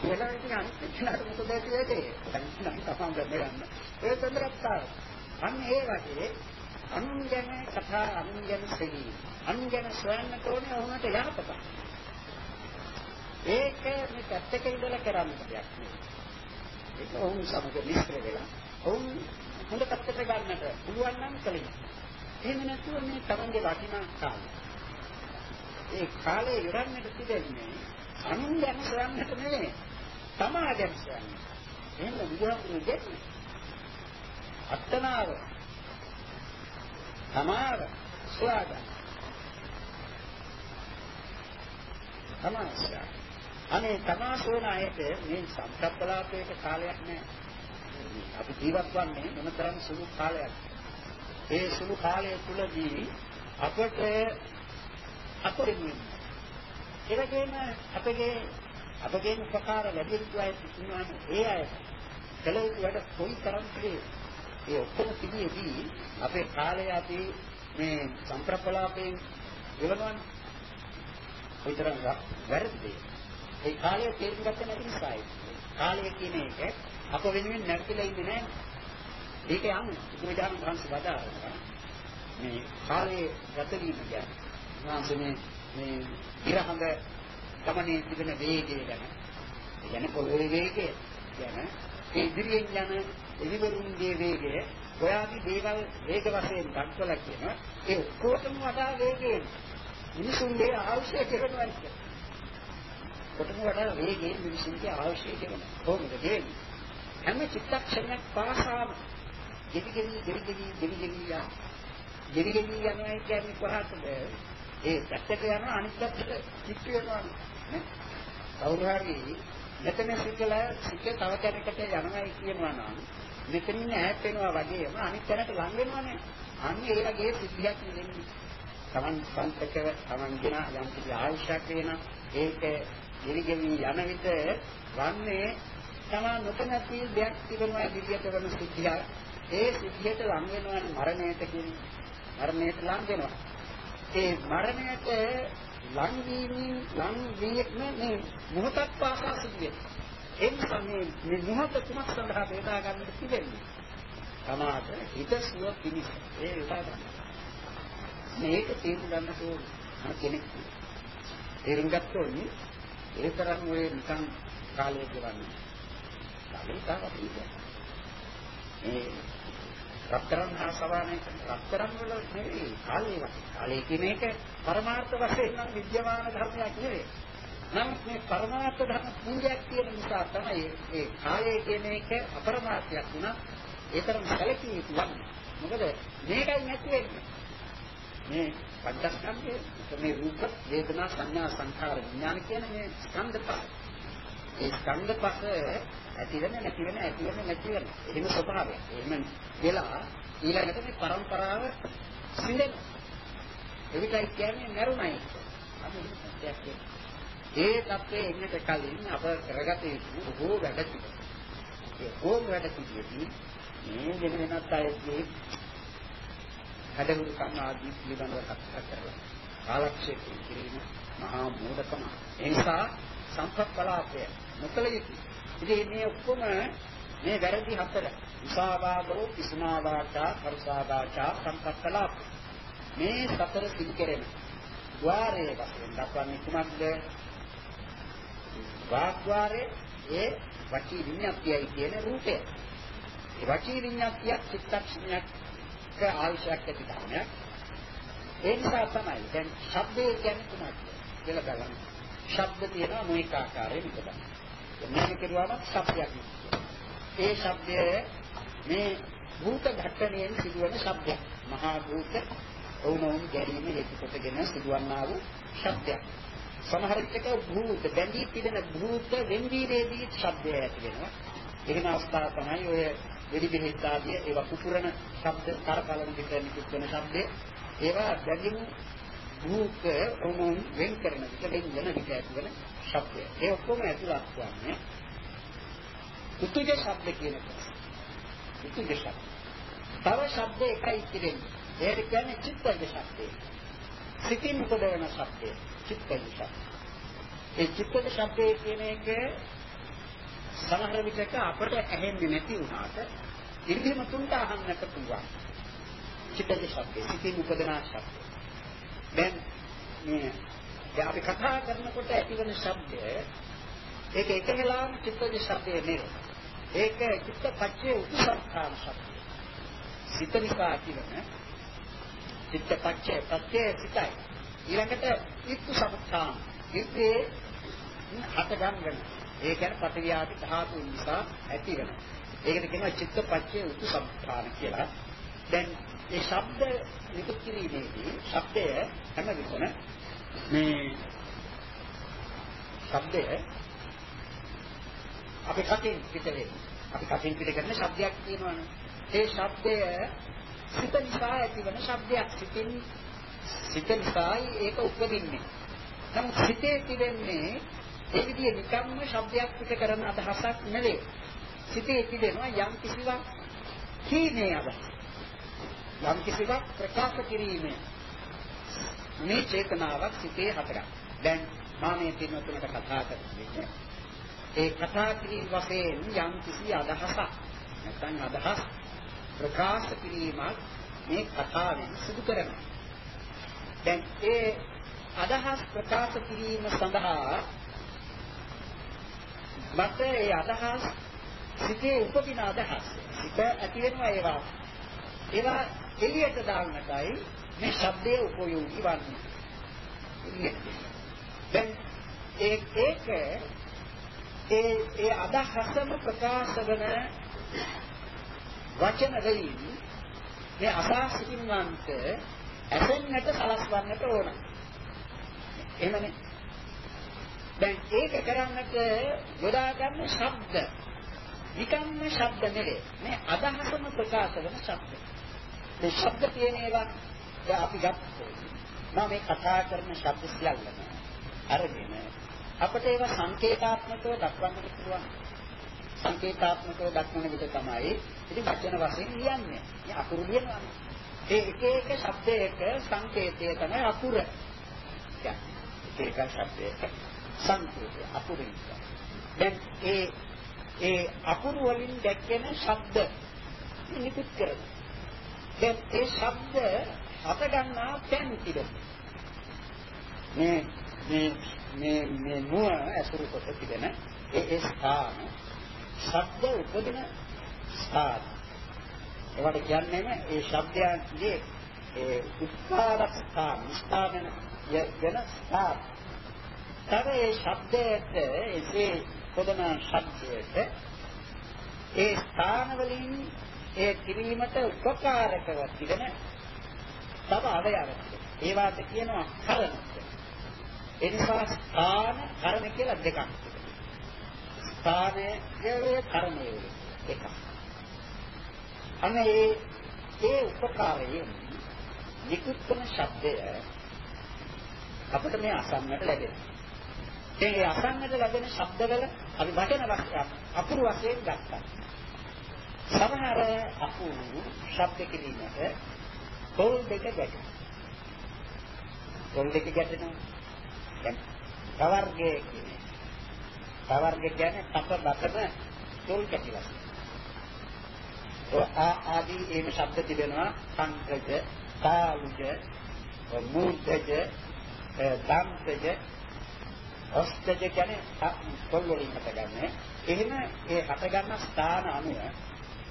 [SPEAKER 2] කියලා ඉතින් අනිත් කෙනාට මොකද ඇති වෙන්නේ? දැන් තමන් ගන්න. ඒ තොන්දරත්තා. අන්න ඒ වගේ අනුන් ගැන කතා අනුන් ගැන සෙවි. අනුන් ගැන සොයන්න ඕනේ වුණාට යහපත. ඒක මේ පැත්තක ඉඳලා කරන්න දෙයක් නෙවෙයි. ඒක ඔවුන් සමග මිශ්‍ර වෙලා ඔවුන් හොඳ පැත්තට ගන්නට පුළුවන් නම් කලින්. එහෙම නැතුව මේ තමන්ගේ වටිනා කාලය. ඒ කාලේ ඉරන්නට තිබෙන්නේ අනුන් ගැන සොයන්නට නෙවෙයි. තමා ගැන සොයන්න. එහෙම බුදුහාමුදුරුවෝ දෙන්නේ. අත්තනාව තමාව සොයාගන්න. තමාසය. අනේ තමා සොයන අයට මේ සම්ප්‍රප්පලාපයක කාලයක් නැහැ. අපි ජීවත් වන්නේ මොනතරම් සුළු කාලයක්. ඒ සුළු කාලය තුලදී අපට අපරිම ඒ වගේම අපගේ අපගේ උපකාර ලැබිය යුතු අය ඉන්නවානේ ඒ අය කළ යුතු වැඩ කොයි තරම් කලේ ඒ ඔක්කොම තිබියදී අපේ කාලය අපි මේ සම්ප්‍රප්පලාපයෙන් ඉවරවන්නේ කොයිතරම් වැරදිද ඒ කාලය තේරුම් ගන්න නැති නිසායි කාලය කියන එක අප වෙනුවෙන් නැතිලා ඉන්නේ නැහැ. ඒක යම් බුදුරජාණන් වහන්සේ වදාළා මේ කාලයේ ගත වීම කියන්නේ මේ මේ ඉරහඳ ගමනේ තිබෙන වේගය ගැන. කියන්නේ පොළොවේ වේගය ගැන. ඒ ඉදිරියෙන් යන එළිවරුන්ගේ වේගය ඔයාගේ දේවල් වේග වශයෙන් දක්වලා කියනවා ඒ ඔක්කොටම වඩා වේගයෙන් මිනිසුන්ගේ අවශ්‍ය කරනවා කියන්නේ කොටම වඩා වේගයෙන් මිනිසුන්ගේ අවශ්‍ය කරන කොහොමද දෙන්නේ හැම චිත්තක්ෂණයක් පාසාම ගෙවි ගෙවි ගෙවි ගෙවි ගෙවි ගෙවි යන ගෙවි ගෙවි යනවා කියන්නේ කොහොමද ඒ පැත්තට යනවා අනිත් පැත්තට චිත්ත වෙනවා නේ. කවුරු හරි මෙතන සිකලා සික තව කෙනෙකුට යනවායි කියනවා නම් මෙතනින් ඈත් වෙනවා වගේම අනිත් තැනට ලං වෙනවනේ. අන්න ඒ වගේ සිද්ධියක් නෙමෙයි. Taman සම්පතක Taman ගෙන යම් කිසි ආයශයක් වෙන ඒක ඉරිගෙවි යන විට වන්නේ තමා නොකනති දෙයක් තිබෙනවා දිවියට වෙන සිද්ධියක්. ඒ සිද්ධියට ලං වෙනවා මරණයට කියන්නේ. මරණයට ලං වෙනවා. ඒ මරණයට ලං වීමෙන් ලං වීම මේ මොහොතක් පාසා සිදුවේ. ඒ නිසා මේ මේ මොහොත තුනක් සඳහා බෙදා ගන්නට තිබෙන්නේ. තමාට හිතසුව පිණිස ඒ විපාක මේක තේරුම් ගන්න ඕන කෙනෙක් තේරුම් ගත්තොත් ඒ තරම් ඔය නිකන් කාලය ගෙවන්නේ. කාලේ තාම ඒ රත්තරන් හා සමානයි රත්තරන් වල නෙවෙයි කාලේ වගේ. කාලේ කියන එක පරමාර්ථ වශයෙන් නම් විද්‍යමාන ධර්මයක් නෙවෙයි. නමුත් මේ පරමාර්ථ ධර්ම පූජයක් තියෙන නිසා තමයි ඒ කාලය කියන එක අපරමාර්ථයක් වුණා. ඒ තරම් සැලකිය යුතු වන්නේ. මොකද මේකයි නැති වෙන්නේ. මේ පංචස්කන්ධය මේ රූප වේදනා සංඥා සංඛාර විඥාන කියන මේ ස්කන්ධ පහ. ඒ ස්කන්ධ පහ ඇති වෙන නැති වෙන ඇති වෙන නැති වෙන එහෙම ස්වභාවය. එහෙම වෙලා ඊළඟට මේ પરම්පරාව සිඳෙන. එවිටයි කියන්නේ නරුණයි. ඒ තත්ත්වයේ එන්නට කලින් අප කරගත යුතු බොහෝ වැඩ තිබෙනවා. ඒ බොහෝ වැඩ තිබෙදී මේ වෙන වෙනත් අයගේ හැඩගුරු කම් ආදී පිළිබඳව කතා කරලා කාලක්ෂේප කිරීම මහා මෝඩකම. ඒ නිසා සම්පත් කලාපය නොකල යුතුයි. ඉතින් මේ ඔක්කොම මේ වැරදි හතර විසාවාදෝ කිස්මාවාචා පරිසාවාචා සම්පත් කලාප. මේ සතර සිදු කෙරෙන ద్వාරයේ වශයෙන් දක්වන්නේ කුමක්ද? වාග්්වාරයේ ඒ වචී විඤ්ඤාතියයි කියන රූපය. ඒ වචී විඤ්ඤාතියක් චිත්තක්ෂණයක් ආවිෂයක් ඇති ධර්මයක්. ඒ නිසා තමයි දැන් ශබ්දය කියන්නේ කුමක්ද කියලා බලන්න. ශබ්ද තියෙනවා මොනික ආකාරයෙන් විතරයි. මේක කෙරුවාම ශබ්දයක් ඒ ශබ්දය මේ භූත ඝට්ටණයෙන් සිදුවන ශබ්දයක්. මහා භූත වුණොන් ගැනීම හේතු කොටගෙන සිදුවන්නා වූ ශබ්දයක්. සමහර විටක භූත බැඳී පිටෙන භූත වෙන්වීරේදී ශබ්දය ඇති වෙනවා. එහෙම අවස්ථා තමයි ඔය වෙඩි බෙහෙත් ආදී ඒවා කුපුරන ශබ්ද කරකලන විට නිකුත් වෙන ශබ්ද ඒවා බැඳිමු භූත උමුන් වෙන් කරන විට වෙන් වෙන විට ඇති වෙන ශබ්දය. ඒ ඔක්කොම ඇතුළත් වන්නේ උතුජ ශබ්ද කියන එක. උතුජ ශබ්ද. තව ශබ්ද එකයි තිබෙන්නේ. ඒකට කියන්නේ චිත්තජ ශබ්දය. සිතින් උපදවන ශබ්දය. චිත්තජ ශබ්ද. ඒ චිත්තජ ශබ්දය කියන එක සමහර විටක අපට ඇහෙන්නේ නැති වුණාට ඉර්ධිම තුන්ට අහන්නට පුළුවන්. චිත්තජ ශබ්දය. සිතින් උපදවන ශබ්දය. දැන් මේ දැන් අපි කතා කරනකොට ඇතිවන ශබ්දය ඒක එක වෙලාවම චිත්තජ ශබ්දය නෙවෙයි. ඒක චිත්ත පච්චේ උපසංස්කාර ශබ්දය. සිත නිසා ඇතිවන චිත්ත පච්චේ පච්චේ සිතයි. ඊළඟට ඉත්තු සමුත්ථාන. ඉත්තේ හත ගන්න. ඒ කියන්නේ පටිවිආදි ධාතු නිසා ඇතිවන. ඒකට කියනවා චිත්ත පච්චේ උතු සමුත්ථාන කියලා. දැන් ඒ ශබ්ද නිකුත් කිරීමේදී ශබ්දය හැම විටම මේ ශබ්දය අපි කටින් පිට වෙන්නේ. අපි කටින් පිට කරන ශබ්දයක් තියෙනවනේ. ඒ ශබ්දය සිත නිසා ඇතිවන ශබ්දයක්. සිතින් සිත නිසායි ඒක උපදින්නේ. නමුත් සිතේ තිබෙන්නේ ඒ විදිහේ නිකම්ම ශබ්දයක් පිට කරන අදහසක් නෙවෙයි. සිතේ තිබෙනවා යම් කිසිවක් කීනේ අදහස. යම් කිසිවක් ප්‍රකාශ කිරීමේ මේ චේතනාවක් සිතේ හතරක්. දැන් මා මේ පින්වතුන්ට කතා කරන්නේ ඒ කතා කිරීම වශයෙන් යම් කිසි අදහසක් නැත්නම් අදහස් ප්‍රකාශ කිරීමක් මේ කතාවෙන් සිදු කරනවා. දැන් ඒ අදහස් ප්‍රකාශ කිරීම සඳහා මට ඒ අදහස් සිතේ උපදින අදහස් සිත ඇති වෙනවා ඒවා ඒවා එළියට දාන්නටයි මේ ශබ්දයේ උපයෝගී වන්නේ. දැන් ඒ ඒක ඒ ඒ අදහසම ප්‍රකාශ වන වචන වලින් මේ අසාසිකින්වන්ත ඇසෙන්නට සලස්වන්නට ඕන. එහෙමනේ. දැන් ඒක කරන්නට යොදා ගන්න ශබ්ද. නිකම්ම ශබ්ද නෙවේ. මේ අදහසම ප්‍රකාශ කරන ශබ්ද. මේ ශබ්ද කියන ඒවා දැන් අපි ගත්තොත් මම මේ කතා කරන ශබ්ද සියල්ලම අරගෙන අපිට ඒවා සංකේතාත්මකව දක්වන්නට පුළුවන්. සංකේතාත්මකව දක්වන විට තමයි ඉතින් වචන වශයෙන් ලියන්නේ. මේ අකුරු ලියනවා. ඒ එක එක ශබ්දයක සංකේතය තමයි අකුර. එක එක ශබ්දයක සංකේතය අකුරින්. දැන් ඒ ඒ අකුරු වලින් දැක්වෙන ශබ්ද නිකුත් කරනවා. දැන් ඒ ශබ්ද හත ගන්නා තැන් තිබෙනවා. මේ මේ මේ මේ නුව ඇසුරු කොට තිබෙන ඒ ඒ ස්ථාන ශබ්ද උපදින ස්ථාන. ඒවට කියන්නේ ඒ ශබ්දයන්ගේ ඒ උත්පාදක ස්ථාන, ස්ථාන වෙන ස්ථාන. තව ඒ ශබ්දයට එසේ පොදන ශබ්දයට ඒ ස්ථාන වලින් ඒ කිරීමට උපකාරකව තිබෙන තව අවයවයක්. ඒවාට කියනවා කරණ. ඒ නිසා ස්ථාන කරණ කියලා දෙකක් තිබෙනවා. ස්ථානයේ කරණයේ එකක්. අනේ ඒ උපකාරයෙන් නිකුත් කරන ශබ්දය අපිට මේ අසන්නට ලැබෙනවා. දැන් ඒ අසන්නට ලැබෙන ශබ්දවල අපි වචන වශයෙන් අකුරු වශයෙන් ගත්තා. සමහර අකුරු ශබ්ද කිරීමට තොල් දෙක ගැටෙනවා. තොල් දෙක ගැටෙනවා. දැන් තවර්ගයේ කියන්නේ තවර්ගය කියන්නේ තප බතන තොල් කැටිලා. ආ ආදී ඒ ශබ්ද තිබෙනවා සංකජ, තාලුජ, මූර්ධජ, දන්තජ, ඔස්තජ කියන්නේ තොල් වලින් හටගන්නේ. එහෙම ඒ හටගන්න ස්ථාන අනුව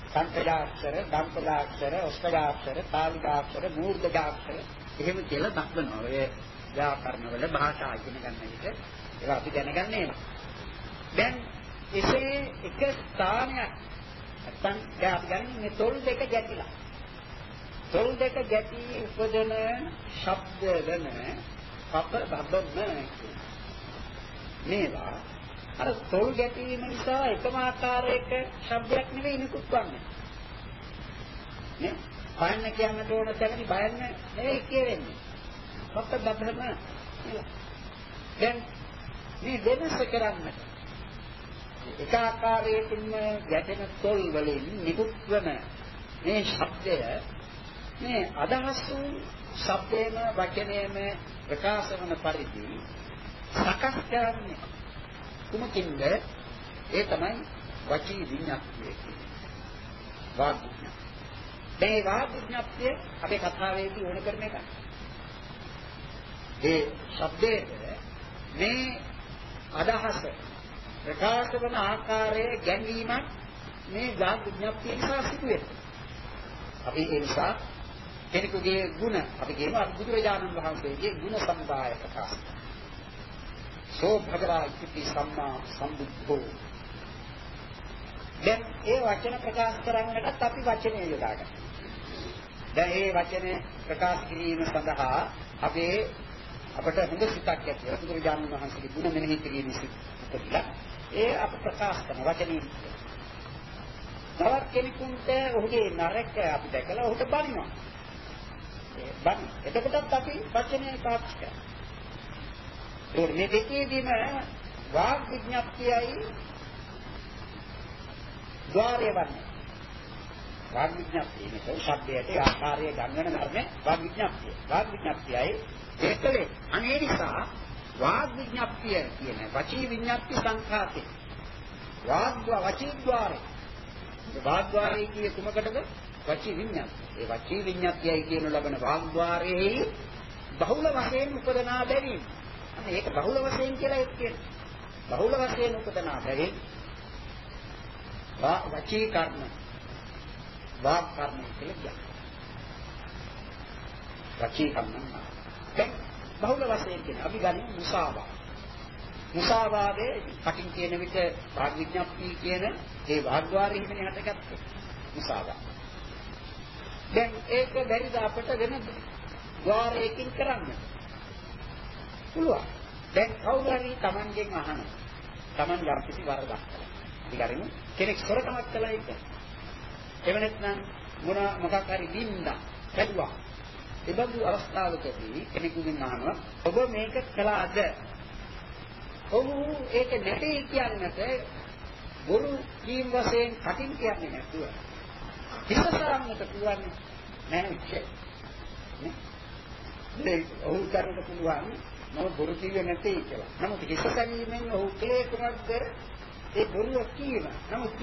[SPEAKER 2] සංකජාක්ෂර, දන්තජාක්ෂර, ඔස්තජාක්ෂර, තාලිකාක්ෂර, මූර්ධජාක්ෂර එහෙම කියලා දක්වනවා. ඔය ව්‍යාකරණ වල භාෂා ඉගෙන ගන්න විට ඒවා අපි දැනගන්නේ. දැන් එසේ එක ස්ථානයක් නැත්තම් දැන් අපි ගන්නේ මේ තොල් දෙක ගැටිලා. තොල් දෙක ගැටි උපදන ශබ්ද වෙන පප බබ්බම මේවා අර තොල් ගැටීම නිසා එකම ආකාරයක ශබ්දයක් නෙවෙයි නිකුත් වන්නේ. නේ? බයන්න කියන්න ඕන තැනදී බයන්න නෙවෙයි කියවෙන්නේ. පප බබ්බම දැන් මේ වෙනස කරන්නට එක ආකාරයකින්ම ගැටෙන තොල් වලින් නිකුත් වන මේ ශබ්දය මේ අදහස් වූ ශබ්දේම වචනේම ප්‍රකාශ වන පරිදි සකස් කරන්නේ කුමකින්ද ඒ තමයි වචී විඤ්ඤාතිය කියන්නේ වාග් විඤ්ඤාතිය දැන් වාග් විඤ්ඤාතිය අපේ කතාවේදී ඕන කරන එක ඒ ශබ්දයේ මේ අදහස ප්‍රකාශ වන ආකාරයේ ගැන්වීමක් මේ ඥාන විඥාප්තිය නිසා සිදුවෙනවා. අපි ඒ නිසා කෙනෙකුගේ ಗುಣ අපි කියනවා බුදුරජාණන් වහන්සේගේ ಗುಣ සම්භාය ප්‍රකාශ. සෝ භගවා ඉති සම්මා සම්බුද්ධෝ. දැන් ඒ වචන ප්‍රකාශ කරන්නටත් අපි වචනය යොදා ගන්නවා. දැන් මේ වචනේ ප්‍රකාශ කිරීම සඳහා අපේ අපට හොඳ සිතක් ඇති. බුදුරජාණන් වහන්සේගේ ගුණ මෙනෙහි කිරීම සිත් උපදිලා ඒ අප ප්‍රකාශ කරන වචනින් තවත් කෙනෙකුට ඔහුගේ නරක අපි දැකලා ඔහුට බනිනවා ඒ බනි එතකොටත් අපි වචනය පාවිච්චි කරනවා ඒකට මේ දෙකේදීම වාග් විඥාප්තියයි ద్వාරය වන්නේ. වාග් විඥාප්තිය මේක ශබ්දයට ආකාරය ගන්නන ධර්මයේ වාග් විඥාප්තිය. වාග් විඥාප්තියයි ඒකලේ අනේ නිසා වාග් විඥාප්තිය කියන වචී විඥාප්ති සංඛාතේ වාග් වචී ద్వාරේ. ඒ වාග් ద్వාරේ කියේ කුමකටද? වචී විඥාප්තිය. ඒ වචී විඥාප්තියයි කියන ලබන වාග් ద్వාරයේ බහුල වශයෙන් උපදනා බැවින් අනේ ඒක බහුල වශයෙන් කියලා ඒක කියනවා බහුල වශයෙන් උපදනා බැරි වා වචී කර්ම වාග් කර්ම කියලා කියනවා වචී කර්ම දැන් බහුල වශයෙන් කියන අපි ගන්නේ මුසාවා. මුසාවාදේ කටින් කියන විට භාග විඥාප්ති කියන ඒ වාග්්වාරයේ හිමිනේ හටගත්තේ මුසාවා. දැන් ඒක බැරිද අපිට වෙන ద్వාරයකින් කරන්න? පුළුවන්. දැන් කවුරු හරි Tamanගෙන් අහන Taman යම් කිසි වරදක් කළා. ඊගරින් කෙනෙක් සොරකමක් කළා ඒක. එව නැත්නම් මොන මොකක් හරි දින්දා කැඩුවා. එබඳු අවස්ථාවකදී කෙනෙකුගෙන් අහනවා ඔබ මේක කළාද? ඔහු ඒක නැtei කියන්නට බොරු කීම් වශයෙන් කටින් කියන්නේ නැතුව හිතසරන්නට පුළුවන් නෑ ඉච්ඡේ. නේ ඔහු කරන්න පුළුවන් මම බොරු කිව්වේ නැtei කියලා. නමුත් හිතසරීමෙන් ඔහු කලේ කුමක්ද? ඒ බොරුව කියන. නමුත්